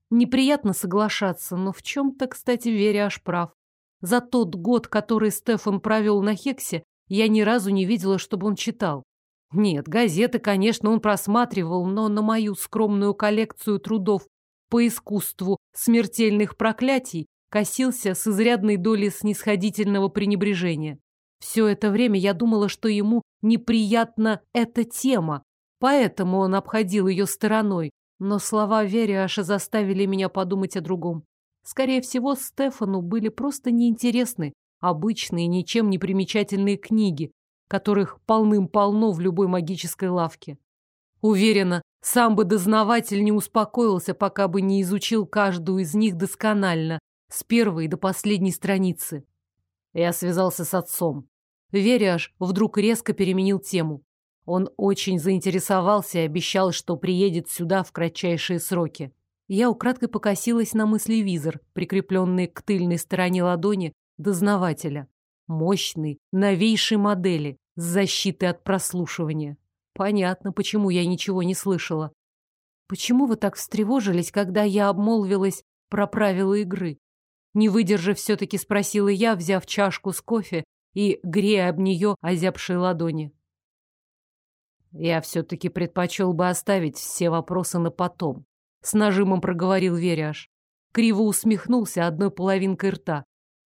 Speaker 2: Неприятно соглашаться, но в чем-то, кстати, Веря аж прав. За тот год, который Стефан провел на Хексе, я ни разу не видела, чтобы он читал. Нет, газеты, конечно, он просматривал, но на мою скромную коллекцию трудов по искусству смертельных проклятий косился с изрядной долей снисходительного пренебрежения. Все это время я думала, что ему неприятна эта тема, поэтому он обходил ее стороной, но слова Вериаша заставили меня подумать о другом. Скорее всего, Стефану были просто неинтересны обычные, ничем не примечательные книги, которых полным-полно в любой магической лавке. Уверена, сам бы дознаватель не успокоился, пока бы не изучил каждую из них досконально, с первой до последней страницы. Я связался с отцом. Вериаш вдруг резко переменил тему. Он очень заинтересовался и обещал, что приедет сюда в кратчайшие сроки. Я украдкой покосилась на мыслевизор, прикрепленный к тыльной стороне ладони дознавателя мощной, новейшей модели, с защитой от прослушивания. Понятно, почему я ничего не слышала. Почему вы так встревожились, когда я обмолвилась про правила игры? Не выдержав, все-таки спросила я, взяв чашку с кофе и грея об нее озябшие ладони. Я все-таки предпочел бы оставить все вопросы на потом. С нажимом проговорил Веряш. Криво усмехнулся одной половинкой рта.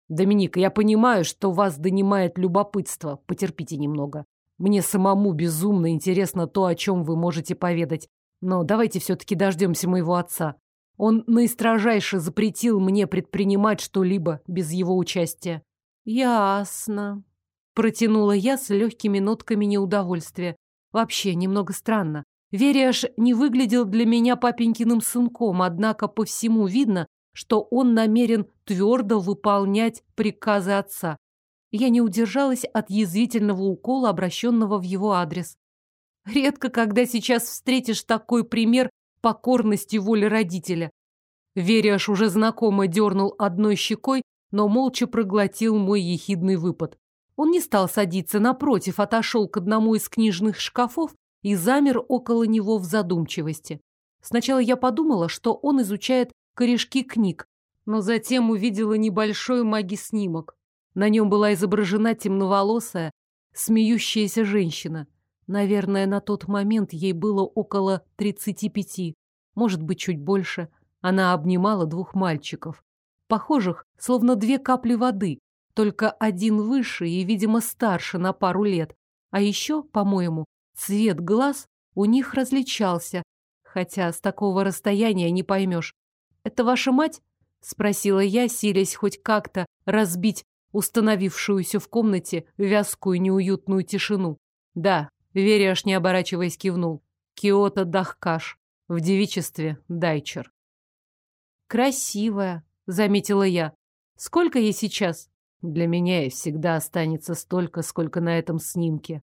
Speaker 2: Доминика, я понимаю, что вас донимает любопытство. Потерпите немного. Мне самому безумно интересно то, о чем вы можете поведать. Но давайте все-таки дождемся моего отца. Он наистрожайше запретил мне предпринимать что-либо без его участия. Ясно. Протянула я с легкими нотками неудовольствия. Вообще, немного странно. Вериаш не выглядел для меня папенькиным сынком, однако по всему видно, что он намерен твердо выполнять приказы отца. Я не удержалась от язвительного укола, обращенного в его адрес. Редко, когда сейчас встретишь такой пример покорности воли родителя. Вериаш уже знакомо дернул одной щекой, но молча проглотил мой ехидный выпад. Он не стал садиться, напротив, отошел к одному из книжных шкафов и замер около него в задумчивости. Сначала я подумала, что он изучает корешки книг, но затем увидела небольшой маги-снимок. На нем была изображена темноволосая, смеющаяся женщина. Наверное, на тот момент ей было около тридцати пяти, может быть, чуть больше. Она обнимала двух мальчиков, похожих, словно две капли воды, только один выше и, видимо, старше на пару лет. А еще, по-моему, цвет глаз у них различался, хотя с такого расстояния не поймешь, «Это ваша мать?» — спросила я, силясь хоть как-то разбить установившуюся в комнате вязкую неуютную тишину. «Да», — Вериаш, не оборачиваясь, кивнул. «Киото Дахкаш. В девичестве Дайчер». «Красивая», — заметила я. «Сколько ей сейчас?» «Для меня ей всегда останется столько, сколько на этом снимке».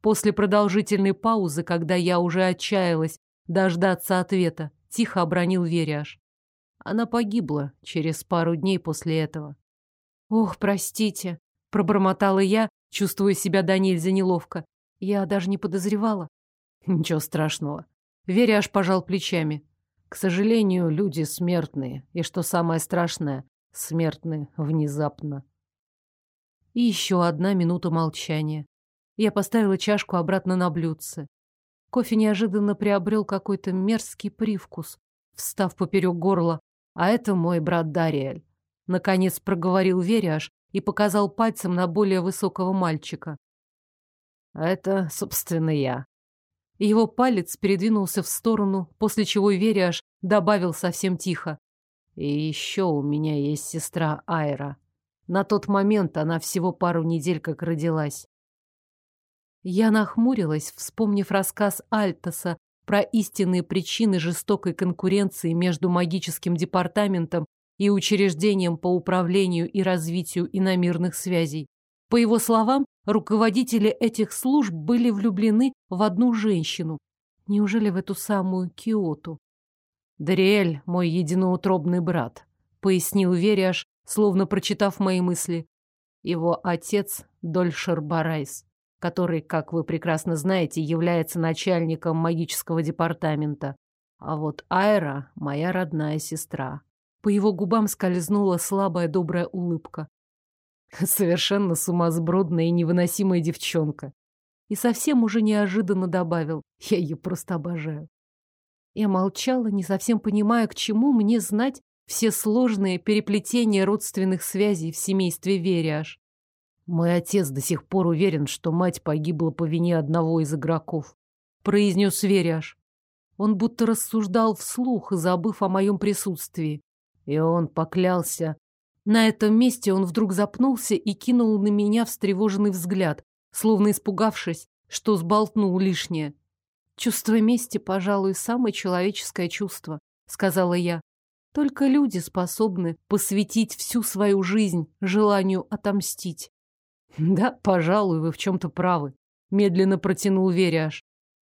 Speaker 2: После продолжительной паузы, когда я уже отчаялась дождаться ответа, тихо обронил Вериаш. Она погибла через пару дней после этого. «Ох, простите», — пробормотала я, чувствуя себя до нельзя неловко. Я даже не подозревала. Ничего страшного. Веря аж пожал плечами. К сожалению, люди смертные, и, что самое страшное, смертны внезапно. И еще одна минута молчания.
Speaker 1: Я поставила чашку обратно на блюдце. Кофе неожиданно приобрел какой-то мерзкий привкус, встав поперек горла. А это мой брат Дариэль. Наконец проговорил Вериаш и показал пальцем на более высокого мальчика. Это, собственно, я. Его палец передвинулся в сторону, после чего Вериаш добавил совсем тихо. И еще у меня есть сестра Айра. На тот момент она всего пару недель как родилась. Я нахмурилась, вспомнив рассказ Альтоса про истинные причины жестокой конкуренции между магическим департаментом и учреждением по управлению и развитию иномирных связей. По его словам, руководители этих служб были влюблены в одну женщину. Неужели в эту самую Киоту? «Дариэль, мой единоутробный брат», — пояснил Вериаш, словно прочитав мои мысли. Его отец — Дольшер Барайс, который, как вы прекрасно знаете, является начальником магического департамента. А вот Айра — моя родная сестра. По его губам скользнула слабая добрая улыбка. Совершенно сумасбродная и невыносимая девчонка. И совсем уже неожиданно добавил. Я ее просто обожаю. Я молчала, не совсем понимая, к чему мне знать все сложные переплетения родственных связей в семействе Вериаш. Мой отец до сих пор уверен, что мать погибла по вине одного из игроков, произнес Вериаш. Он будто рассуждал вслух, забыв о моем присутствии. И он поклялся. На этом месте он вдруг запнулся и кинул на меня встревоженный взгляд, словно испугавшись, что сболтнул лишнее. «Чувство мести, пожалуй, самое человеческое чувство», — сказала я. Только люди способны посвятить всю свою жизнь желанию отомстить. Да, пожалуй, вы в чем-то правы, медленно протянул Веряш.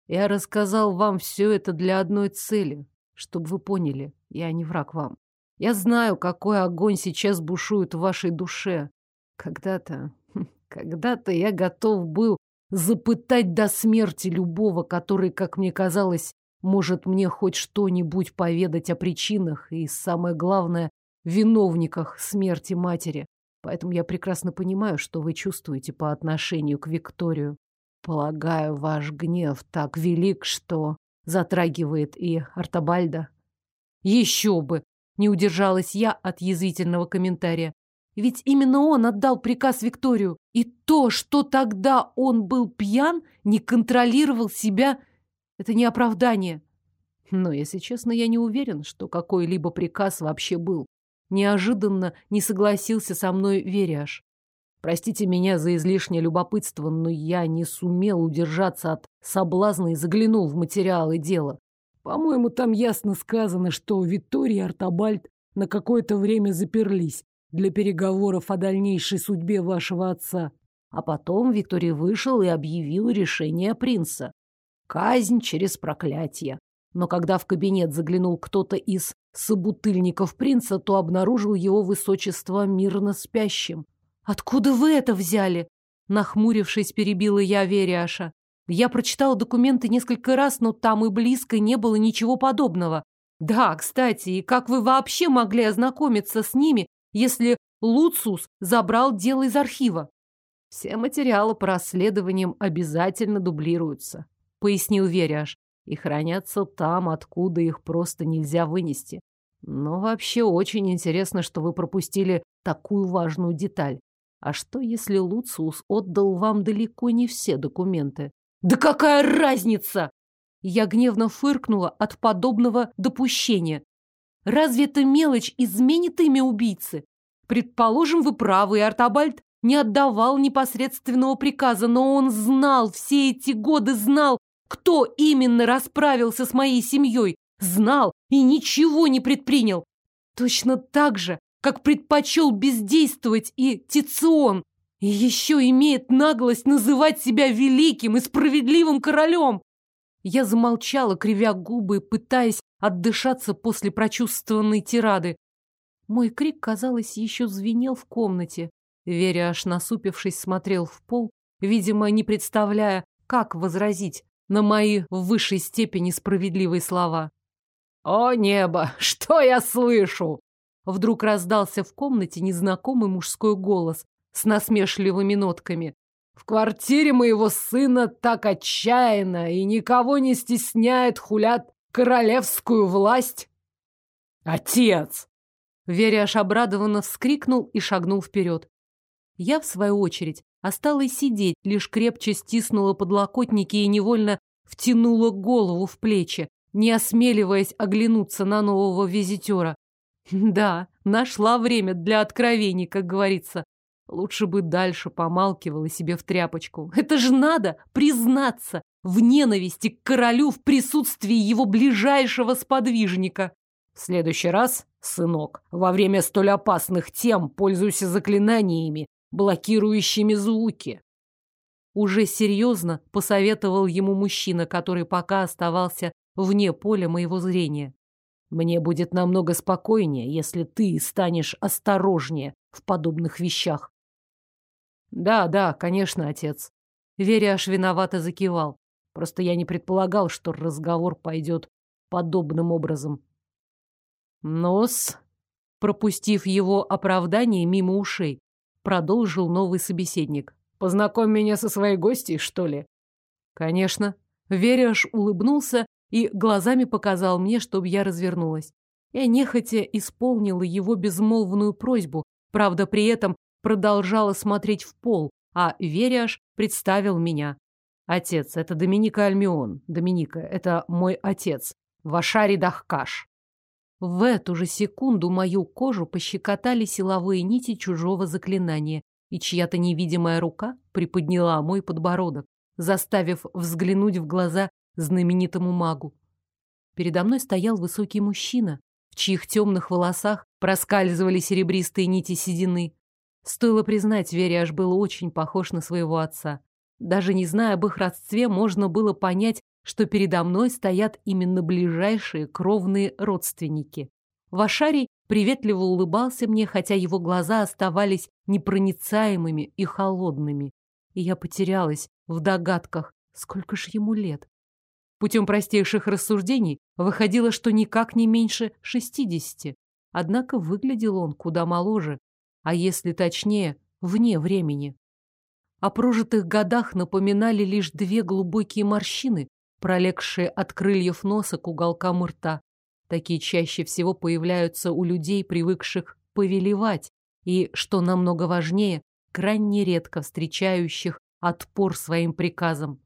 Speaker 1: Я рассказал вам все это для одной цели, чтобы вы поняли, я не враг вам. Я знаю, какой огонь сейчас бушует в вашей душе. Когда-то, хм, когда-то я готов был запытать до смерти любого, который, как мне казалось, может мне хоть что-нибудь поведать о причинах и, самое главное, виновниках смерти матери. Поэтому я прекрасно понимаю, что вы чувствуете по отношению к Викторию. Полагаю, ваш гнев так велик, что затрагивает и Артабальда. Еще бы! Не удержалась я от язвительного комментария. Ведь именно он отдал приказ Викторию. И то, что тогда он был пьян, не контролировал себя это не оправдание. Но, если честно, я не уверен, что какой-либо приказ вообще был. Неожиданно не согласился со мной Вериаш. Простите меня за излишнее любопытство, но я не сумел удержаться от соблазна и заглянул в материалы дела. По-моему, там ясно сказано, что Виктория и Артабальд на какое-то время заперлись для переговоров о дальнейшей судьбе вашего отца. А потом Виктория вышел и объявил решение принца. Казнь через проклятие. Но когда в кабинет заглянул кто-то из собутыльников принца, то обнаружил его высочество мирно спящим. «Откуда вы это взяли?» Нахмурившись, перебила я Вериаша. Я прочитала документы несколько раз, но там и близко не было ничего подобного. Да, кстати, и как вы вообще могли ознакомиться с ними, если Луцус забрал дело из архива? Все материалы по расследованиям обязательно дублируются пояснил Веряш, и хранятся там, откуда их просто нельзя вынести. Но вообще очень интересно, что вы пропустили такую важную деталь. А что, если Луциус отдал вам далеко не все документы? Да какая разница? Я гневно фыркнула от подобного допущения. Разве эта мелочь изменит имя убийцы? Предположим, вы правы, и Артабальд не отдавал непосредственного приказа, но он знал, все эти годы знал, кто именно расправился с моей семьей, знал и ничего не предпринял. Точно так же, как предпочел бездействовать и Тицион, и еще имеет наглость называть себя великим и справедливым королем. Я замолчала, кривя губы, пытаясь отдышаться после прочувствованной тирады. Мой крик, казалось, еще звенел в комнате. Веря, аж насупившись, смотрел в пол, видимо, не представляя, как возразить на мои в высшей степени справедливые слова. «О небо, что я слышу?» Вдруг раздался в комнате незнакомый мужской голос с насмешливыми нотками.
Speaker 2: В квартире моего сына так отчаянно и никого не стесняет хулят королевскую власть. Отец!
Speaker 1: Веряш обрадованно вскрикнул и шагнул вперед. Я, в свою очередь, осталась сидеть, лишь крепче стиснула подлокотники и невольно втянула голову в плечи, не осмеливаясь оглянуться на нового визитера. Да, нашла время для откровений, как говорится. Лучше бы дальше помалкивала себе в тряпочку. Это же надо признаться в ненависти к королю в присутствии его ближайшего сподвижника.
Speaker 2: В следующий раз, сынок, во время столь опасных тем пользуйся заклинаниями, блокирующими звуки.
Speaker 1: Уже серьезно посоветовал ему мужчина, который пока оставался вне поля моего зрения.
Speaker 2: Мне будет намного спокойнее, если ты станешь осторожнее в подобных вещах. Да, да, конечно, отец. Веря аж виновато закивал. Просто я не предполагал, что разговор пойдет подобным образом.
Speaker 1: Нос, пропустив его оправдание мимо ушей, продолжил новый собеседник.
Speaker 2: Познакомь меня со своей гостьей, что ли?
Speaker 1: Конечно. Веряш улыбнулся и глазами показал мне, чтобы я развернулась. Я нехотя исполнила его безмолвную просьбу, правда, при этом продолжала смотреть в пол, а Веряш представил меня. Отец, это Доминика Альмион. Доминика, это мой отец. Вашари Дахкаш. В эту же секунду мою кожу пощекотали силовые нити чужого заклинания, и чья-то невидимая рука приподняла мой подбородок, заставив взглянуть в глаза знаменитому магу. Передо мной стоял высокий мужчина, в чьих темных волосах проскальзывали серебристые нити седины. Стоило признать, Вере аж был очень похож на своего отца. Даже не зная об их родстве, можно было понять, что передо мной стоят именно ближайшие кровные родственники. Вашарий приветливо улыбался мне, хотя его глаза оставались непроницаемыми и холодными. И я потерялась в догадках, сколько ж ему лет. Путем простейших рассуждений выходило, что никак не меньше шестидесяти. Однако выглядел он куда моложе, а если точнее, вне времени. О прожитых годах напоминали лишь две глубокие морщины, пролегшие от крыльев носа к уголкам рта. Такие чаще всего появляются у людей, привыкших повелевать, и, что намного важнее, крайне редко встречающих отпор своим приказам.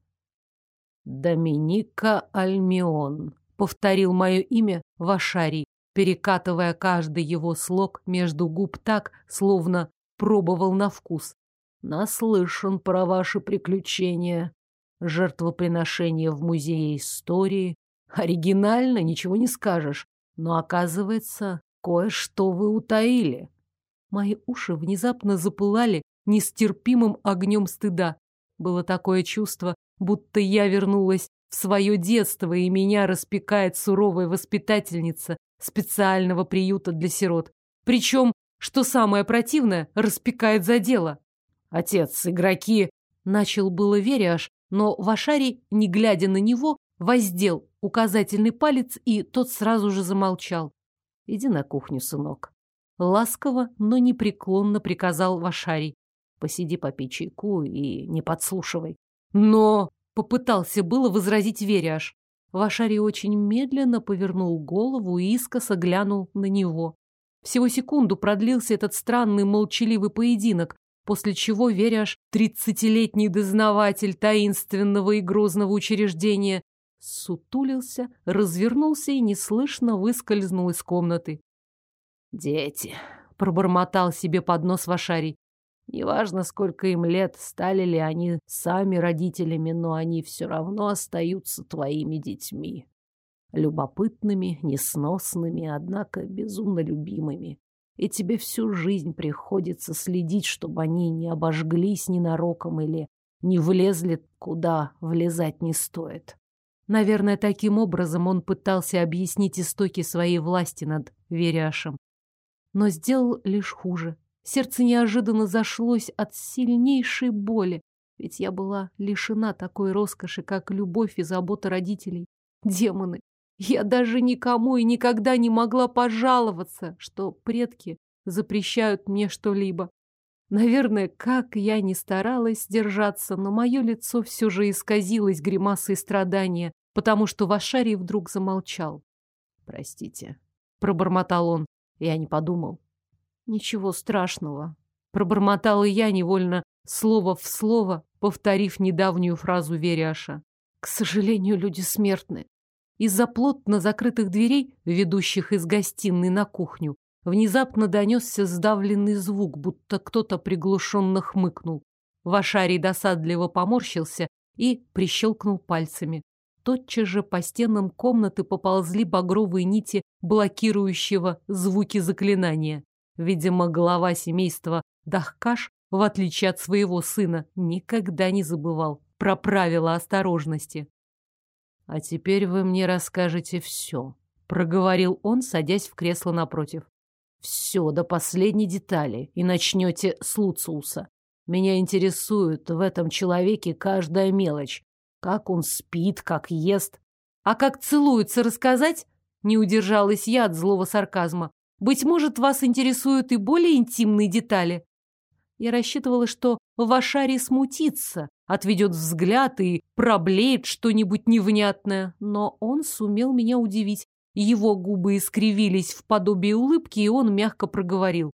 Speaker 1: «Доминика Альмион», — повторил мое имя Вашарий, перекатывая каждый его слог между губ так, словно пробовал на вкус. «Наслышан про ваши приключения жертвоприношение в музее истории. Оригинально, ничего не скажешь. Но, оказывается, кое-что вы утаили. Мои уши внезапно запылали нестерпимым огнем стыда. Было такое чувство, будто я вернулась в свое детство, и меня распекает суровая воспитательница специального приюта для сирот. Причем, что самое противное, распекает за дело. Отец, игроки... Начал было Вериаш, но Вашарий, не глядя на него, воздел указательный палец, и тот сразу же замолчал. «Иди на кухню, сынок». Ласково, но непреклонно приказал Вашарий. «Посиди попей чайку и не подслушивай». «Но...» — попытался было возразить Вериаш. Вашарий очень медленно повернул голову и искоса глянул на него. Всего секунду продлился этот странный молчаливый поединок, после чего Веряш, тридцатилетний дознаватель таинственного и грозного учреждения, сутулился, развернулся и неслышно выскользнул из комнаты. «Дети», — пробормотал себе под нос Вашарий, Неважно, сколько им лет, стали ли они сами родителями, но они все равно остаются твоими детьми. Любопытными, несносными, однако безумно любимыми и тебе всю жизнь приходится следить, чтобы они не обожглись ненароком или не влезли, куда влезать не стоит. Наверное, таким образом он пытался объяснить истоки своей власти над Веряшем. Но сделал лишь хуже. Сердце неожиданно зашлось от сильнейшей боли, ведь я была лишена такой роскоши, как любовь и забота родителей. Демоны, я даже никому и никогда не могла пожаловаться, что предки запрещают мне что-либо. Наверное, как я ни старалась держаться, но мое лицо все же исказилось гримасой страдания, потому что Вашарий вдруг замолчал.
Speaker 2: «Простите», — пробормотал он, — «я не подумал».
Speaker 1: «Ничего страшного», — пробормотала я невольно, слово в слово, повторив недавнюю фразу Вериаша. «К сожалению, люди смертны». Из-за плотно закрытых дверей, ведущих из гостиной на кухню, Внезапно донесся сдавленный звук, будто кто-то приглушенно хмыкнул. Вашарий досадливо поморщился и прищелкнул пальцами. Тотчас же по стенам комнаты поползли багровые нити блокирующего звуки заклинания. Видимо, глава семейства Дахкаш, в отличие от своего сына, никогда не забывал про правила осторожности.
Speaker 2: «А теперь вы мне расскажете все», — проговорил он, садясь в кресло напротив. Все до последней детали и начнете с Луциуса. Меня интересует в этом человеке каждая мелочь. Как он спит, как ест.
Speaker 1: А как целуется рассказать? Не удержалась я от злого сарказма. Быть может, вас интересуют и более интимные детали? Я рассчитывала, что Вашари смутится, отведет взгляд и проблеет что-нибудь невнятное. Но он сумел меня удивить. Его губы искривились в подобии улыбки, и он мягко проговорил.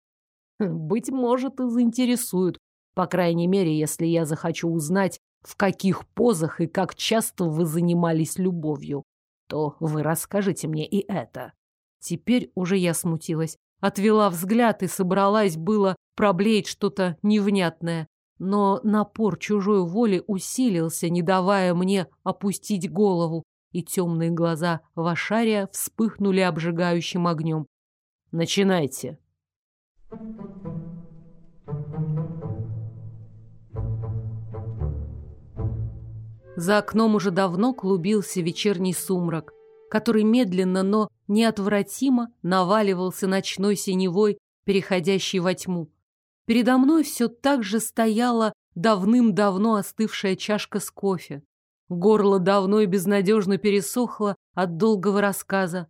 Speaker 2: «Хм, «Быть может, и заинтересуют. По крайней мере, если я захочу узнать, в каких позах и как часто вы занимались любовью, то вы расскажете мне и это».
Speaker 1: Теперь уже я смутилась. Отвела взгляд и собралась было проблеять что-то невнятное. Но напор чужой воли усилился, не давая мне опустить голову и темные глаза Вашария вспыхнули обжигающим огнем.
Speaker 2: «Начинайте!»
Speaker 1: За окном уже давно клубился вечерний сумрак, который медленно, но неотвратимо наваливался ночной синевой, переходящей во тьму. Передо мной все так же стояла давным-давно остывшая чашка с кофе. Горло давно и безнадежно пересохло от долгого рассказа.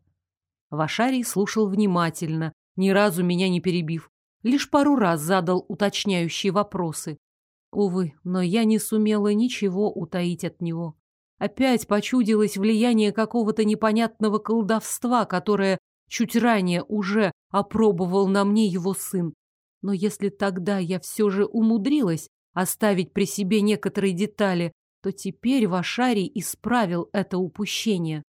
Speaker 1: Вашарий слушал внимательно, ни разу меня не перебив. Лишь пару раз задал уточняющие вопросы. Увы, но я не сумела ничего утаить от него. Опять почудилось влияние какого-то непонятного колдовства, которое чуть ранее уже опробовал на мне его сын. Но если тогда я все же умудрилась оставить при себе некоторые детали, то теперь Вашарий исправил это упущение.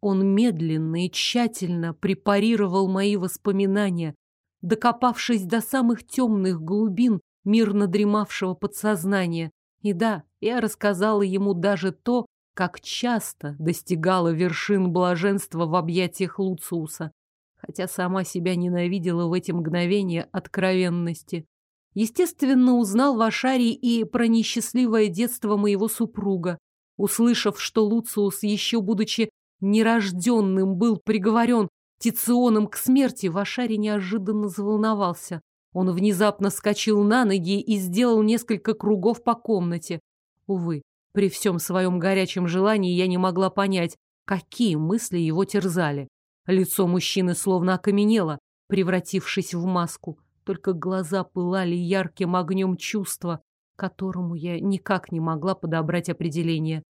Speaker 1: Он медленно и тщательно препарировал мои воспоминания, докопавшись до самых темных глубин мирно дремавшего подсознания. И да, я рассказала ему даже то, как часто достигала вершин блаженства в объятиях Луциуса, хотя сама себя ненавидела в эти мгновения откровенности. Естественно, узнал Вашарий и про несчастливое детство моего супруга. Услышав, что Луциус, еще будучи нерожденным, был приговорен Тиционом к смерти, Вашарий неожиданно заволновался. Он внезапно вскочил на ноги и сделал несколько кругов по комнате. Увы, при всем своем горячем желании я не могла понять, какие мысли его терзали. Лицо мужчины словно окаменело, превратившись в маску только глаза пылали ярким огнем чувства, которому я никак не могла подобрать определение.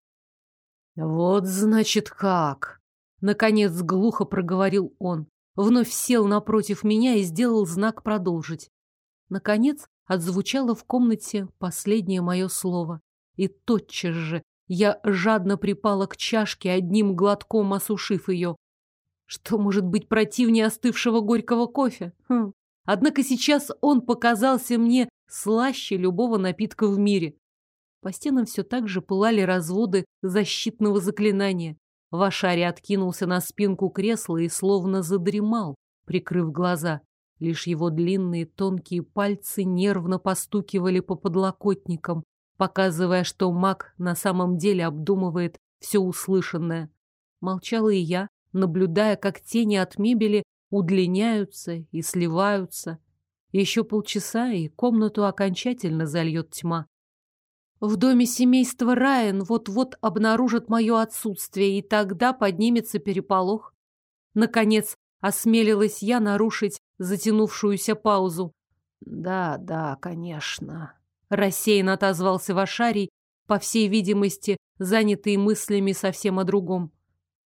Speaker 2: «Вот, значит, как!»
Speaker 1: Наконец глухо проговорил он. Вновь сел напротив меня и сделал знак продолжить. Наконец отзвучало в комнате последнее мое слово. И тотчас же я жадно припала к чашке, одним глотком осушив ее. Что может быть противнее остывшего горького кофе? Хм, Однако сейчас он показался мне слаще любого напитка в мире. По стенам все так же пылали разводы защитного заклинания. Вашари откинулся на спинку кресла и словно задремал, прикрыв глаза. Лишь его длинные тонкие пальцы нервно постукивали по подлокотникам, показывая, что маг на самом деле обдумывает все услышанное. Молчала и я, наблюдая, как тени от мебели удлиняются и сливаются. Еще полчаса, и комнату окончательно зальет тьма. В доме семейства Райан вот-вот обнаружат мое отсутствие, и тогда поднимется переполох. Наконец, осмелилась я нарушить затянувшуюся паузу.
Speaker 2: Да, да, конечно.
Speaker 1: Рассеянно отозвался Вашарий, по всей видимости, занятый мыслями совсем о другом.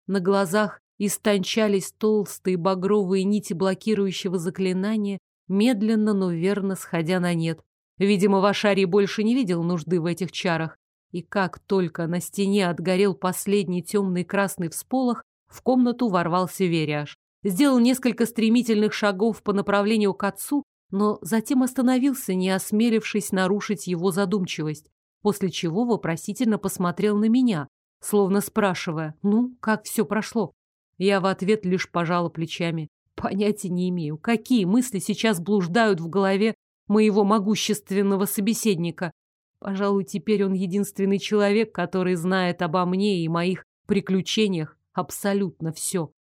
Speaker 1: На глазах истончались толстые багровые нити блокирующего заклинания, медленно, но верно сходя на нет. Видимо, Вашарий больше не видел нужды в этих чарах. И как только на стене отгорел последний темный красный всполох, в комнату ворвался Вериаш. Сделал несколько стремительных шагов по направлению к отцу, но затем остановился, не осмелившись нарушить его задумчивость, после чего вопросительно посмотрел на меня, словно спрашивая, ну, как все прошло. Я в ответ лишь пожала плечами. Понятия не имею, какие мысли сейчас блуждают в голове моего могущественного собеседника. Пожалуй, теперь он единственный человек, который знает обо мне и моих приключениях абсолютно все.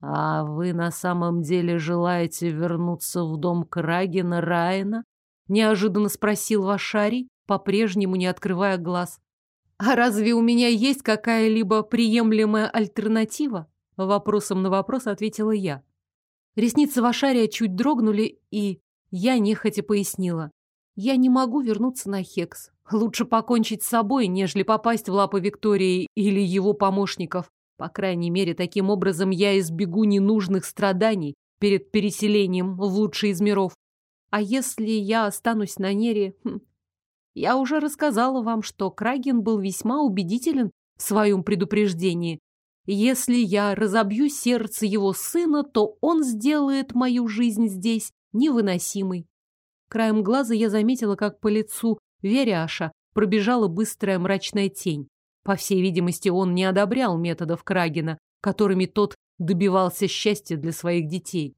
Speaker 1: «А вы на самом деле желаете вернуться в дом Крагина Райана?» — неожиданно спросил Вашарий, по-прежнему не открывая глаз. «А разве у меня есть какая-либо приемлемая альтернатива?» Вопросом на вопрос ответила я. Ресницы Вашария чуть дрогнули, и я нехотя пояснила. Я не могу вернуться на Хекс. Лучше покончить с собой, нежели попасть в лапы Виктории или его помощников. По крайней мере, таким образом я избегу ненужных страданий перед переселением в лучший из миров. А если я останусь на Нере... Хм, я уже рассказала вам, что Краген был весьма убедителен в своем предупреждении. Если я разобью сердце его сына, то он сделает мою жизнь здесь невыносимой. Краем глаза я заметила, как по лицу Веряша пробежала быстрая мрачная тень. По всей видимости, он не одобрял методов Крагена, которыми тот добивался счастья для своих детей.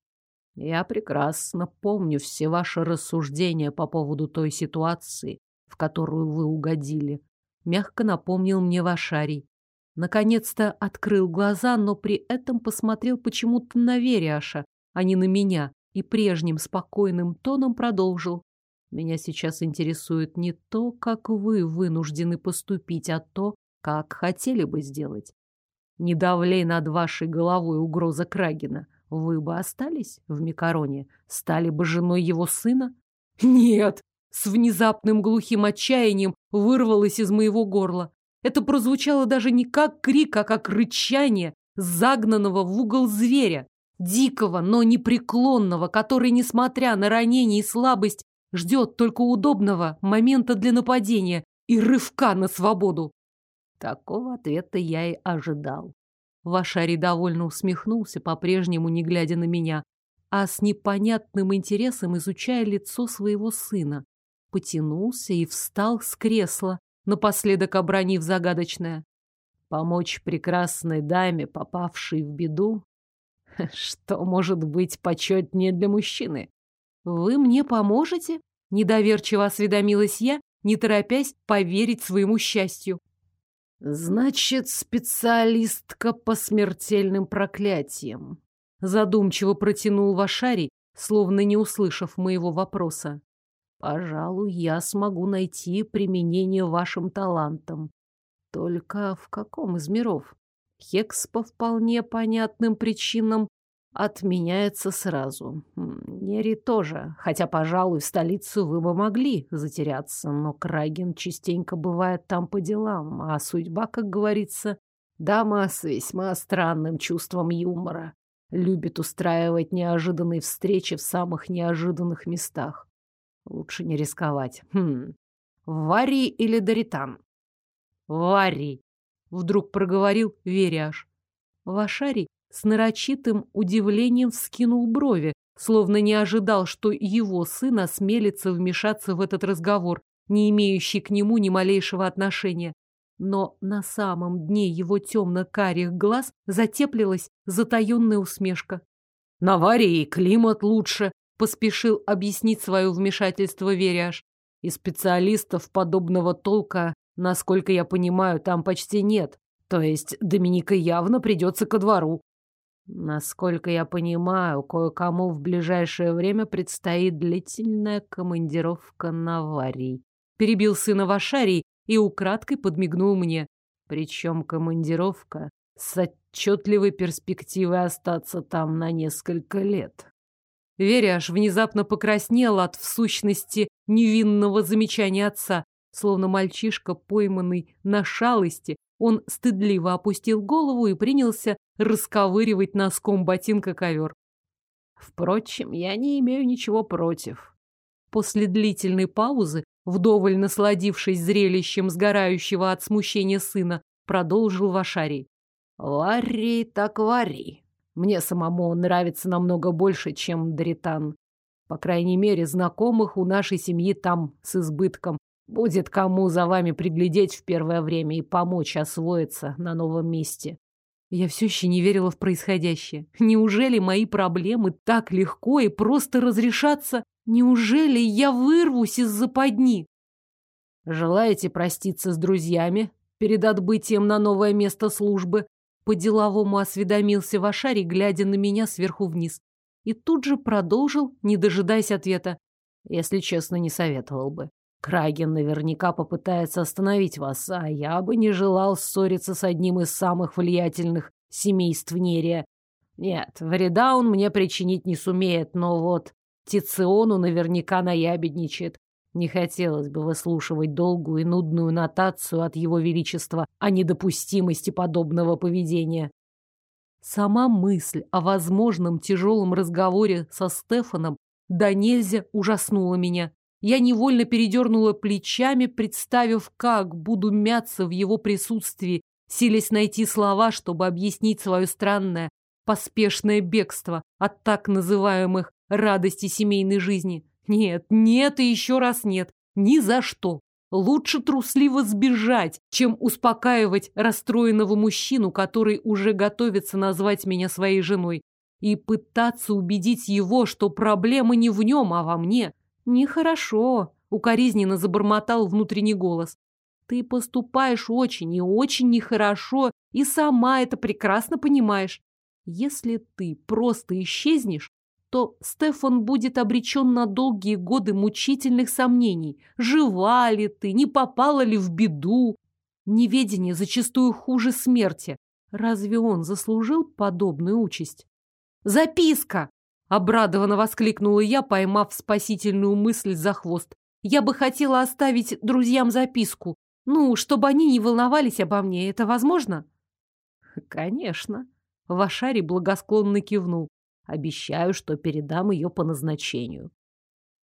Speaker 1: Я прекрасно помню все ваши рассуждения по поводу той ситуации, в которую вы угодили. Мягко напомнил мне Вашарий. Наконец-то открыл глаза, но при этом посмотрел почему-то на Вериаша, а не на меня и прежним спокойным тоном продолжил. Меня сейчас интересует не то, как вы вынуждены поступить, а то, как хотели бы сделать. Не давлей над вашей головой угроза Крагина. Вы бы остались в Микароне, стали бы женой его сына? Нет! С внезапным глухим отчаянием вырвалось из моего горла. Это прозвучало даже не как крик, а как рычание загнанного в угол зверя дикого, но непреклонного, который, несмотря на ранение и слабость, ждет только удобного момента для нападения и рывка на свободу. Такого ответа я и ожидал. Вашари довольно усмехнулся, по-прежнему не глядя на меня, а с непонятным интересом изучая лицо своего сына. Потянулся и встал с кресла, напоследок обронив загадочное. Помочь прекрасной даме, попавшей в беду, Что может быть почетнее для мужчины? Вы мне поможете? Недоверчиво осведомилась я, не торопясь поверить своему счастью. Значит, специалистка по смертельным проклятиям. Задумчиво протянул Вашарий, словно не услышав моего вопроса. Пожалуй, я смогу найти применение вашим талантам. Только в каком из миров? Хекс по вполне понятным причинам отменяется сразу. Нери тоже, хотя, пожалуй, в столицу вы бы могли затеряться, но Краген частенько бывает там по делам, а судьба, как говорится, дама с весьма странным чувством юмора, любит устраивать неожиданные встречи в самых неожиданных местах. Лучше не рисковать. Хм. Варий или Даритан? Варий. Вдруг проговорил Вериаш. Вашарий с нарочитым удивлением вскинул брови, словно не ожидал, что его сын осмелится вмешаться в этот разговор, не имеющий к нему ни малейшего отношения. Но на самом дне его темно-карих глаз затеплилась затаенная усмешка. «На Варии климат лучше», — поспешил объяснить свое вмешательство Вериаш. «И специалистов подобного толка Насколько я понимаю, там почти нет. То есть Доминика явно придется ко двору. Насколько я понимаю, кое-кому в ближайшее время предстоит длительная командировка на Варий. Перебил сына Вашарий и украдкой подмигнул мне. Причем командировка с отчетливой перспективой остаться там на несколько лет. Веря аж внезапно покраснела от в сущности невинного замечания отца. Словно мальчишка, пойманный на шалости, он стыдливо опустил голову и принялся расковыривать носком ботинка ковер.
Speaker 2: Впрочем, я не имею ничего против.
Speaker 1: После длительной паузы, вдоволь насладившись зрелищем сгорающего от смущения сына, продолжил Вашарий.
Speaker 2: «Вари так вари. Мне самому нравится намного больше, чем Дритан. По крайней мере, знакомых у нашей семьи там с избытком. Будет кому за вами приглядеть в первое время и помочь освоиться на новом месте.
Speaker 1: Я все еще не верила в происходящее. Неужели мои проблемы так легко и просто разрешатся? Неужели я вырвусь из западни?
Speaker 2: Желаете проститься с друзьями перед отбытием на новое место службы?
Speaker 1: По-деловому осведомился Вашари, глядя на меня сверху вниз. И тут же продолжил, не дожидаясь ответа.
Speaker 2: Если честно, не советовал бы. Краген наверняка попытается остановить вас, а я бы не желал ссориться с одним из самых влиятельных семейств Нерия. Нет, вреда он мне причинить не сумеет, но вот Тициону наверняка наябедничает. Не хотелось бы выслушивать долгую и нудную нотацию от его величества о недопустимости подобного поведения.
Speaker 1: Сама мысль о возможном тяжелом разговоре со Стефаном да нельзя ужаснула меня. Я невольно передернула плечами, представив, как буду мяться в его присутствии, силясь найти слова, чтобы объяснить свое странное, поспешное бегство от так называемых радостей семейной жизни. Нет, нет и еще раз нет. Ни за что. Лучше трусливо сбежать, чем успокаивать расстроенного мужчину, который уже готовится назвать меня своей женой, и пытаться убедить его, что проблема не в нем, а во мне. Нехорошо, укоризненно забормотал внутренний голос. Ты поступаешь очень и очень нехорошо, и сама это прекрасно понимаешь. Если ты просто исчезнешь, то Стефан будет обречен на долгие годы мучительных сомнений. Жива ли ты, не попала ли в беду? Неведение зачастую хуже смерти. Разве он заслужил подобную участь? «Записка!» — обрадованно воскликнула я, поймав спасительную мысль за хвост. «Я бы хотела оставить друзьям записку. Ну, чтобы они не волновались обо мне. Это возможно?»
Speaker 2: «Конечно». Вашари благосклонно кивнул. Обещаю, что передам ее по назначению.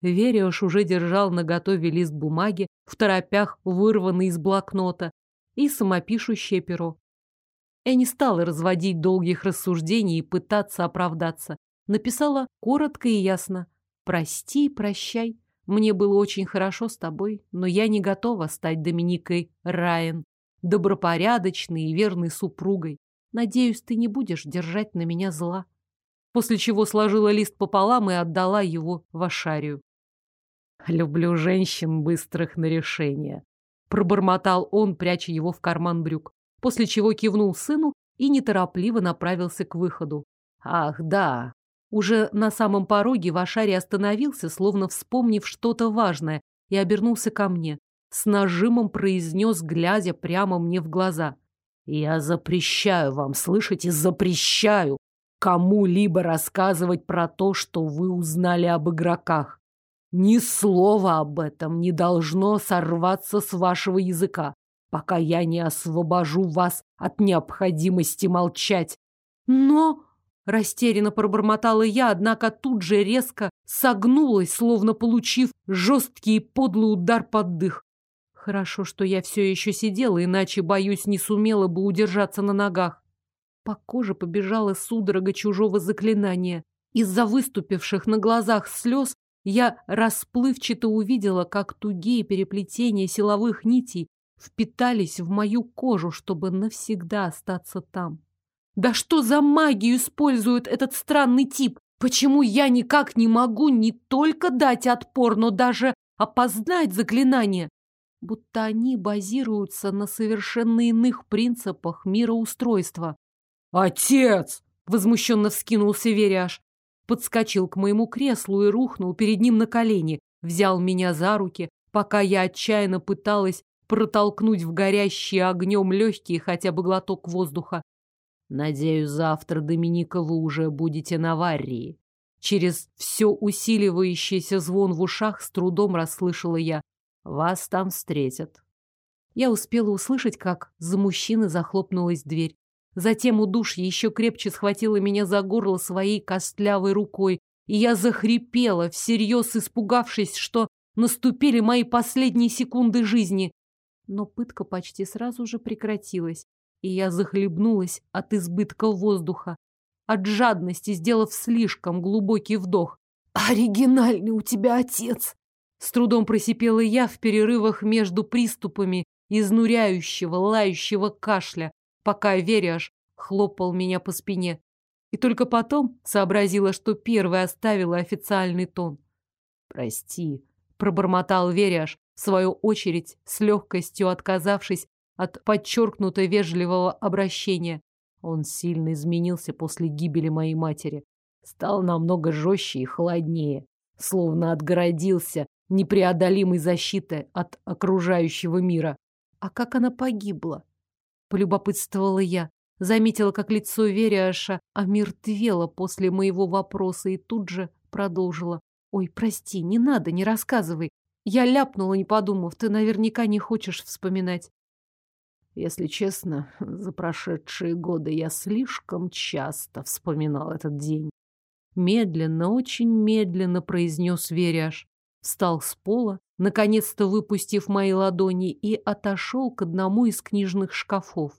Speaker 1: Вериош уже держал наготове лист бумаги, в торопях вырванный из блокнота, и самопишущее перо. Я не стала разводить долгих рассуждений и пытаться оправдаться. Написала коротко и ясно. «Прости, прощай. Мне было очень хорошо с тобой, но я не готова стать Доминикой Райан, добропорядочной и верной супругой. Надеюсь, ты не будешь держать на меня зла после чего сложила лист пополам и отдала его в Ашарию.
Speaker 2: «Люблю женщин, быстрых на решение», — пробормотал он, пряча его в карман брюк, после чего кивнул сыну и неторопливо направился к выходу. «Ах, да!» Уже на самом пороге Вашари остановился, словно вспомнив что-то важное, и обернулся ко мне. С нажимом произнес, глядя прямо мне в глаза. «Я запрещаю вам, слышите, запрещаю кому-либо рассказывать про то, что вы узнали об игроках. Ни слова об этом не должно сорваться с вашего языка, пока я не освобожу вас от необходимости молчать.
Speaker 1: Но... Растерянно пробормотала я, однако тут же резко согнулась, словно получив жесткий и подлый удар под дых. Хорошо, что я все еще сидела, иначе, боюсь, не сумела бы удержаться на ногах. По коже побежала судорога чужого заклинания. Из-за выступивших на глазах слез я расплывчато увидела, как тугие переплетения силовых нитей впитались в мою кожу, чтобы навсегда остаться там. Да что за магию использует этот странный тип? Почему я никак не могу не только дать отпор, но даже опознать заклинания? Будто они базируются на совершенно иных принципах мироустройства.
Speaker 2: «Отец!»
Speaker 1: — возмущенно вскинулся Веряж. Подскочил к моему креслу и рухнул перед ним на колени, взял меня за руки, пока я отчаянно пыталась протолкнуть в горящие огнем легкие хотя бы глоток воздуха.
Speaker 2: «Надеюсь, завтра, Доминика, вы уже будете на Варрии.
Speaker 1: Через все усиливающийся звон в ушах с трудом расслышала я. «Вас там встретят». Я успела услышать, как за мужчины захлопнулась дверь. Затем удушье еще крепче схватило меня за горло своей костлявой рукой, и я захрипела, всерьез испугавшись, что наступили мои последние секунды жизни. Но пытка почти сразу же прекратилась, и я захлебнулась от избытка воздуха, от жадности, сделав слишком глубокий вдох.
Speaker 2: «Оригинальный у тебя отец!»
Speaker 1: С трудом просипела я в перерывах между приступами изнуряющего, лающего кашля, пока Вериаш хлопал меня по спине. И только потом сообразила, что первой оставила официальный тон. «Прости», — пробормотал Вериаш, в свою очередь, с легкостью отказавшись от подчеркнуто вежливого обращения. Он сильно изменился после гибели моей матери. Стал намного жестче и холоднее, словно отгородился непреодолимой защитой от окружающего мира. А как она погибла? Полюбопытствовала я. Заметила, как лицо Вериаша омертвело после моего вопроса и тут же продолжила. «Ой, прости, не надо, не рассказывай. Я ляпнула, не подумав. Ты наверняка не хочешь вспоминать». Если честно, за прошедшие годы я слишком часто вспоминал этот день. Медленно, очень медленно произнес Веряш. Встал с пола, наконец-то выпустив мои ладони, и отошел к одному из книжных шкафов.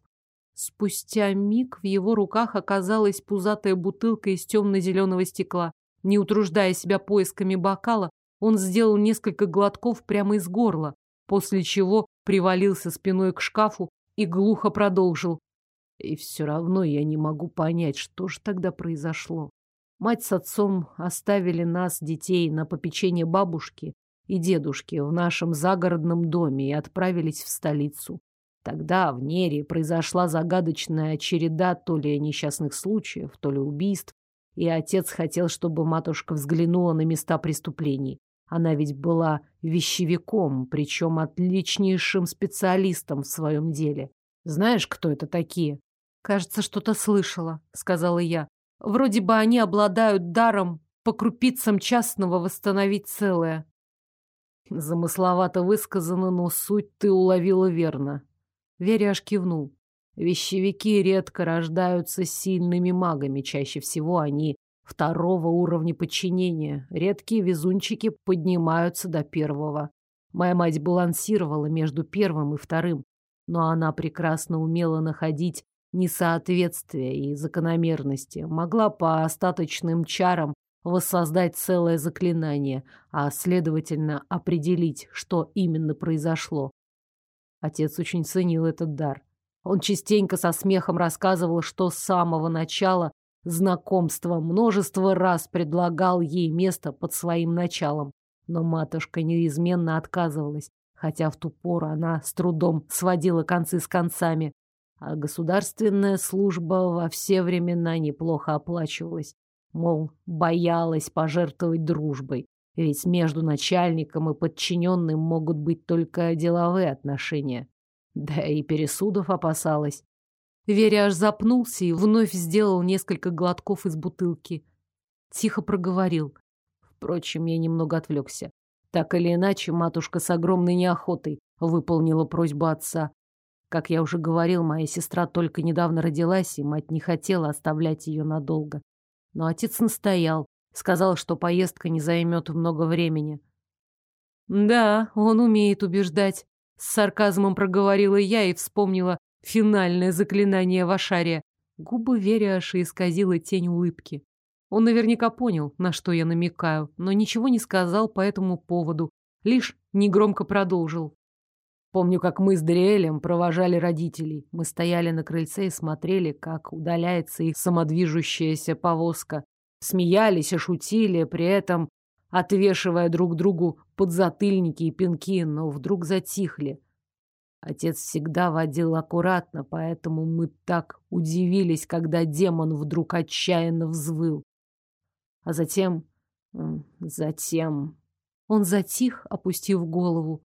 Speaker 1: Спустя миг в его руках оказалась пузатая бутылка из темно-зеленого стекла. Не утруждая себя поисками бокала, он сделал несколько глотков прямо из горла, после чего привалился спиной к шкафу и глухо продолжил. И все равно я не могу понять, что же тогда произошло. Мать с отцом оставили нас, детей, на попечение бабушки и дедушки в нашем загородном доме и отправились в столицу. Тогда в Нере произошла загадочная череда то ли несчастных случаев, то ли убийств, и отец хотел, чтобы матушка взглянула на места преступлений. Она ведь была вещевиком, причем отличнейшим специалистом в своем деле. Знаешь, кто это такие? Кажется, что-то слышала, сказала я. Вроде бы они обладают даром по крупицам частного восстановить целое. Замысловато высказано, но суть ты уловила верно. Веря кивнул. Вещевики редко рождаются сильными магами, чаще всего они второго уровня подчинения. Редкие везунчики поднимаются до первого. Моя мать балансировала между первым и вторым, но она прекрасно умела находить несоответствия и закономерности, могла по остаточным чарам воссоздать целое заклинание, а, следовательно, определить, что именно произошло. Отец очень ценил этот дар. Он частенько со смехом рассказывал, что с самого начала знакомства множество раз предлагал ей место под своим началом. Но матушка неизменно отказывалась, хотя в ту пору она с трудом сводила концы с концами. А государственная служба во все времена неплохо оплачивалась. Мол, боялась пожертвовать дружбой, ведь между начальником и подчиненным могут быть только деловые отношения. Да и пересудов опасалась. Веря аж запнулся и вновь сделал несколько глотков из бутылки. Тихо проговорил. Впрочем, я немного отвлекся. Так или иначе, матушка с огромной неохотой выполнила просьбу отца. Как я уже говорил, моя сестра только недавно родилась, и мать не хотела оставлять ее надолго. Но отец настоял, сказал, что поездка не займет много времени. «Да, он умеет убеждать», — с сарказмом проговорила я и вспомнила Финальное заклинание в Ашаре. Губы Вериаши исказила тень улыбки. Он наверняка понял, на что я намекаю, но ничего не сказал по этому поводу, лишь негромко продолжил. Помню, как мы с Дриэлем провожали родителей. Мы стояли на крыльце и смотрели, как удаляется их самодвижущаяся повозка. Смеялись и шутили, при этом отвешивая друг другу подзатыльники и пинки, но вдруг затихли. Отец всегда водил аккуратно, поэтому мы так удивились, когда демон вдруг отчаянно взвыл. А затем... Затем... Он затих, опустив голову.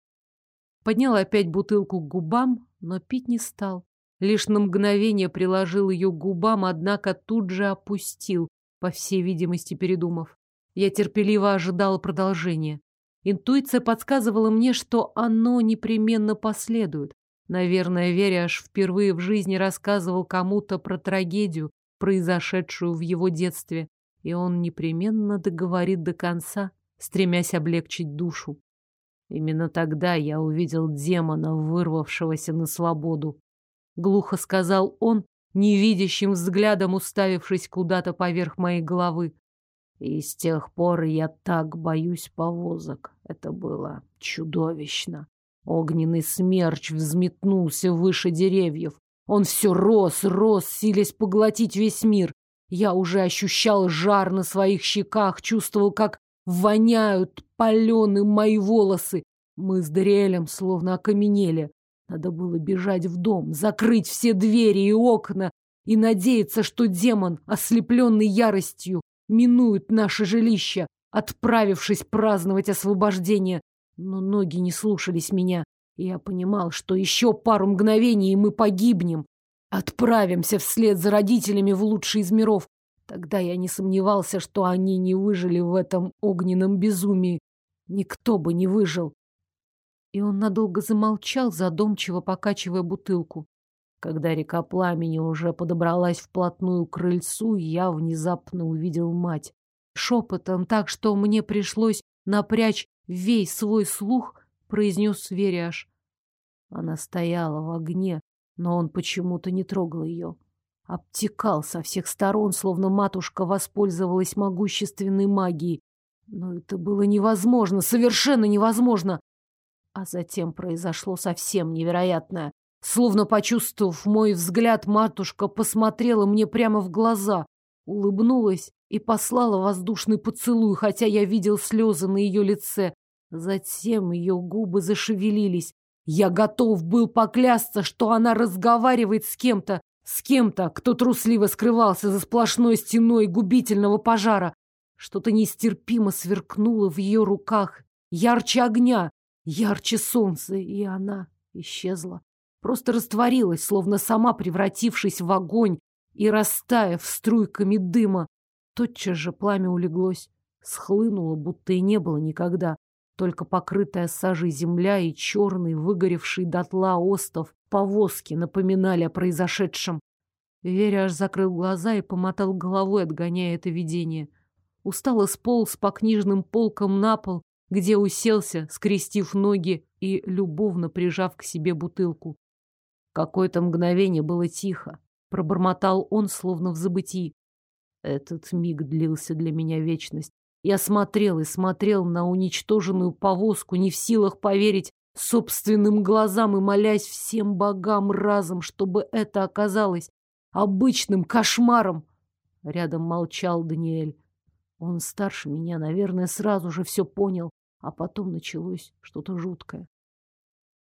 Speaker 1: Поднял опять бутылку к губам, но пить не стал. Лишь на мгновение приложил ее к губам, однако тут же опустил, по всей видимости, передумав. Я терпеливо ожидала продолжения. Интуиция подсказывала мне, что оно непременно последует. Наверное, Веря аж впервые в жизни рассказывал кому-то про трагедию, произошедшую в его детстве, и он непременно договорит до конца, стремясь облегчить душу. Именно тогда я увидел демона, вырвавшегося на свободу. Глухо сказал он, невидящим взглядом уставившись куда-то поверх моей головы. И с тех пор я так боюсь повозок. Это было чудовищно. Огненный смерч взметнулся выше деревьев. Он все рос, рос, силясь поглотить весь мир. Я уже ощущал жар на своих щеках, чувствовал, как воняют паленым мои волосы. Мы с Дариэлем словно окаменели. Надо было бежать в дом, закрыть все двери и окна и надеяться, что демон, ослепленный яростью, минует наше жилище, отправившись праздновать освобождение. Но ноги не слушались меня, и я понимал, что еще пару мгновений, и мы погибнем. Отправимся вслед за родителями в лучший из миров. Тогда я не сомневался, что они не выжили в этом огненном безумии. Никто бы не выжил. И он надолго замолчал, задумчиво покачивая бутылку. Когда река пламени уже подобралась вплотную к крыльцу, я внезапно увидел мать. Шепотом, так что мне пришлось напрячь весь свой слух, произнес Сверяж. Она стояла в огне, но он почему-то не трогал ее. Обтекал со всех сторон, словно матушка воспользовалась могущественной магией. Но это было невозможно, совершенно невозможно. А затем произошло совсем невероятное. Словно почувствовав мой взгляд, матушка посмотрела мне прямо в глаза, улыбнулась и послала воздушный поцелуй, хотя я видел слезы на ее лице. Затем ее губы зашевелились. Я готов был поклясться, что она разговаривает с кем-то, с кем-то, кто трусливо скрывался за сплошной стеной губительного пожара. Что-то нестерпимо сверкнуло в ее руках, ярче огня, ярче солнца, и она исчезла. Просто растворилась, словно сама превратившись в огонь и растаяв струйками дыма. Тотчас же пламя улеглось, схлынуло, будто и не было никогда. Только покрытая сажей земля и черный, выгоревший дотла остов повозки напоминали о произошедшем. Веря аж закрыл глаза и помотал головой, отгоняя это видение. Устало сполз по книжным полкам на пол где уселся, скрестив ноги и любовно прижав к себе бутылку. Какое-то мгновение было тихо. Пробормотал он, словно в забытии. Этот миг длился для меня вечность. Я смотрел и смотрел на уничтоженную повозку, не в силах поверить собственным глазам и молясь всем богам разом, чтобы это оказалось обычным кошмаром. Рядом молчал Даниэль. Он старше меня, наверное, сразу же все понял. А потом началось что-то жуткое.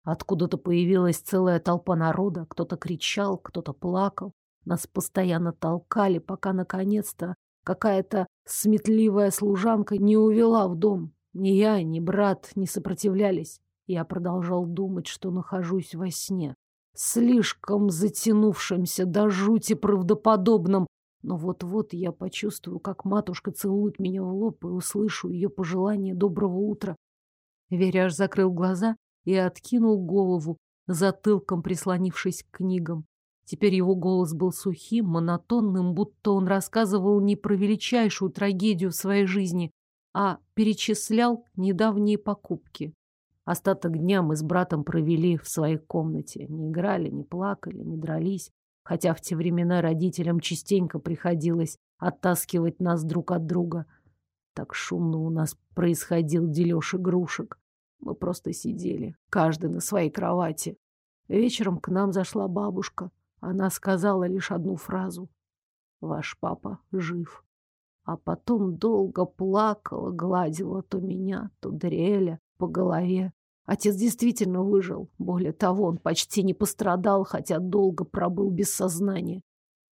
Speaker 1: Откуда-то появилась целая толпа народа, кто-то кричал, кто-то плакал. Нас постоянно толкали, пока наконец-то какая-то сметливая служанка не увела в дом. Ни я, ни брат не сопротивлялись. Я продолжал думать, что нахожусь во сне. Слишком затянувшимся до жути правдоподобным, но вот-вот я почувствую, как матушка целует меня в лоб и услышу ее пожелание доброго утра. Веряж закрыл глаза и откинул голову, затылком прислонившись к книгам. Теперь его голос был сухим, монотонным, будто он рассказывал не про величайшую трагедию в своей жизни, а перечислял недавние покупки. Остаток дня мы с братом провели в своей комнате. Не играли, не плакали, не дрались хотя в те времена родителям частенько приходилось оттаскивать нас друг от друга. Так шумно у нас происходил дележ игрушек. Мы просто сидели, каждый на своей кровати. Вечером к нам зашла бабушка. Она сказала лишь одну фразу. «Ваш папа жив». А потом долго плакала, гладила то меня, то Дреля по голове. Отец действительно выжил. Более того, он почти не пострадал, хотя долго пробыл без сознания.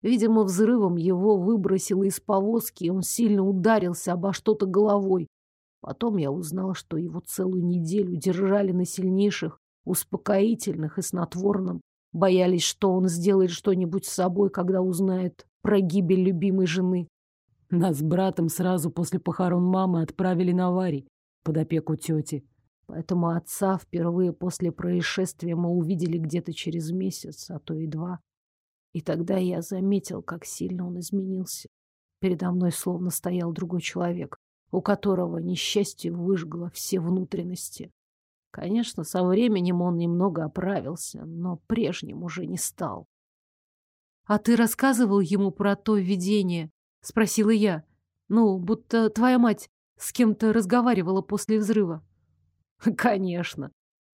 Speaker 1: Видимо, взрывом его выбросило из повозки, и он сильно ударился обо что-то головой. Потом я узнал, что его целую неделю держали на сильнейших, успокоительных и снотворном. Боялись, что он сделает что-нибудь с собой, когда узнает про гибель любимой жены.
Speaker 2: Нас с братом сразу после похорон мамы отправили на Варий под опеку тети. Поэтому отца впервые после происшествия мы увидели где-то через месяц, а то и два. И тогда я заметил, как сильно он изменился. Передо мной словно стоял другой человек, у которого несчастье выжгло все внутренности. Конечно, со временем он немного оправился, но прежним уже не стал.
Speaker 1: «А ты рассказывал ему про то видение?» — спросила я. «Ну, будто твоя мать с кем-то разговаривала после взрыва».
Speaker 2: «Конечно».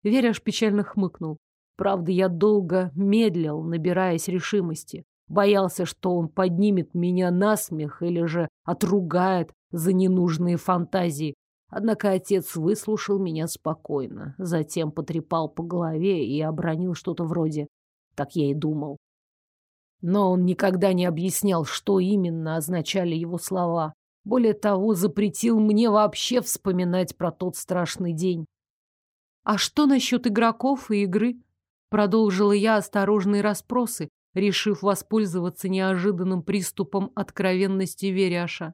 Speaker 2: Веряш печально хмыкнул. Правда, я долго медлил, набираясь решимости. Боялся, что он поднимет меня на смех или же отругает за ненужные фантазии. Однако отец выслушал меня спокойно, затем потрепал по голове и обронил что-то вроде «так я и думал». Но он никогда не объяснял, что именно означали его слова. Более того, запретил мне вообще вспоминать про тот страшный день.
Speaker 1: «А что насчет игроков и игры?» Продолжила я осторожные расспросы, решив воспользоваться неожиданным приступом откровенности Веряша.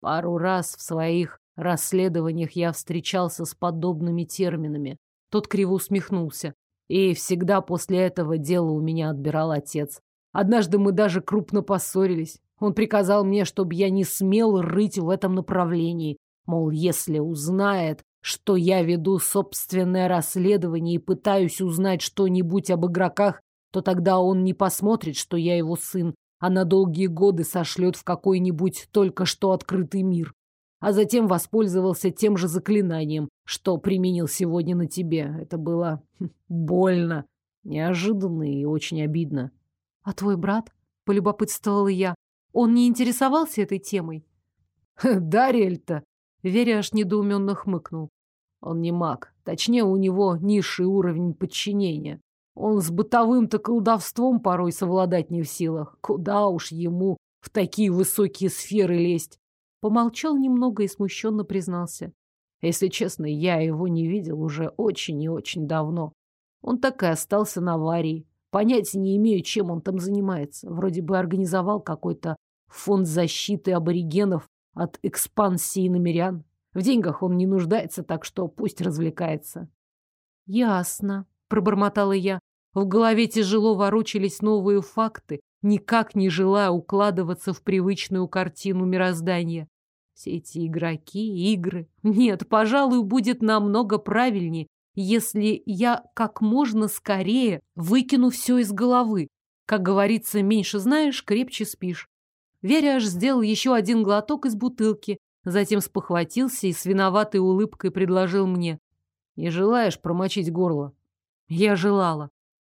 Speaker 2: Пару раз в своих расследованиях я встречался с подобными терминами. Тот криво усмехнулся. И всегда после этого дело у меня отбирал отец. Однажды мы даже крупно поссорились. Он приказал мне, чтобы я не смел рыть в этом направлении. Мол, если узнает, что я веду собственное расследование и пытаюсь узнать что-нибудь об игроках, то тогда он не посмотрит, что я его сын, а на долгие годы сошлет в какой-нибудь только что открытый мир. А затем воспользовался тем же заклинанием, что применил сегодня на тебе. Это было хм, больно, неожиданно и очень обидно.
Speaker 1: — А твой брат? — полюбопытствовала я. Он не интересовался этой темой?
Speaker 2: — Дарель-то Веря аж недоуменно хмыкнул. Он не маг. Точнее, у него низший уровень подчинения. Он с бытовым-то колдовством порой совладать не в силах. Куда уж ему в такие высокие сферы лезть? Помолчал немного и смущенно признался. Если честно, я его не видел уже очень и очень давно. Он так и остался на аварии. Понятия не имею, чем он там занимается. Вроде бы организовал какой-то фонд защиты аборигенов от экспансии намерян. В деньгах он не нуждается, так что пусть развлекается.
Speaker 1: Ясно, пробормотала я. В голове тяжело ворочались новые факты, никак не желая укладываться в привычную картину мироздания. Все эти игроки, игры. Нет, пожалуй, будет намного правильнее, если я как можно скорее выкину все из головы. Как говорится, меньше знаешь, крепче спишь. Веря аж сделал еще один глоток из бутылки, затем спохватился и с виноватой улыбкой предложил мне.
Speaker 2: «Не желаешь промочить горло?»
Speaker 1: Я желала.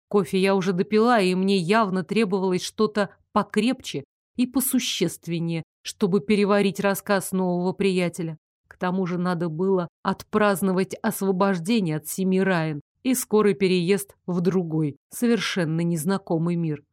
Speaker 1: Кофе я уже допила, и мне явно требовалось что-то покрепче и посущественнее, чтобы переварить рассказ нового приятеля. К тому же надо было отпраздновать освобождение от семи Райан и скорый переезд в другой, совершенно незнакомый мир.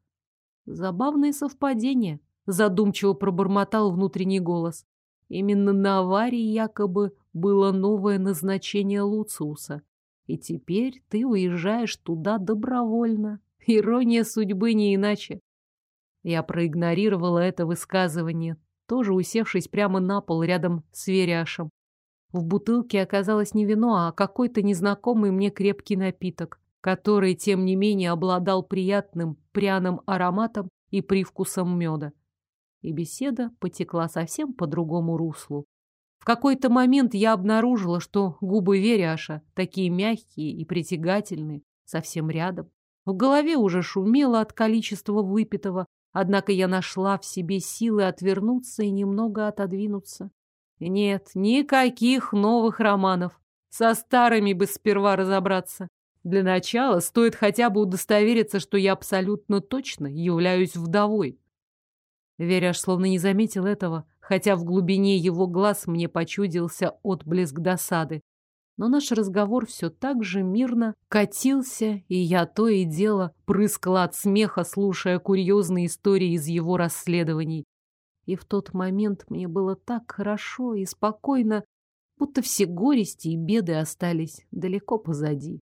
Speaker 1: Забавное совпадение задумчиво пробормотал внутренний голос. Именно на аварии якобы было новое назначение Луциуса. И теперь ты уезжаешь туда добровольно. Ирония судьбы не иначе. Я проигнорировала это высказывание, тоже усевшись прямо на пол рядом с Веряшем. В бутылке оказалось не вино, а какой-то незнакомый мне крепкий напиток, который, тем не менее, обладал приятным пряным ароматом и привкусом меда и беседа потекла совсем по другому руслу. В какой-то момент я обнаружила, что губы Веряша такие мягкие и притягательные, совсем рядом. В голове уже шумело от количества выпитого, однако я нашла в себе силы отвернуться и немного отодвинуться. Нет, никаких новых романов. Со старыми бы сперва разобраться. Для начала стоит хотя бы удостовериться, что я абсолютно точно являюсь вдовой. Веряш словно не заметил этого, хотя в глубине его глаз мне почудился отблеск досады. Но наш разговор все так же мирно катился, и я то и дело прыскала от смеха, слушая курьезные истории из его расследований. И в тот момент мне было так хорошо и спокойно, будто все горести и беды остались далеко позади.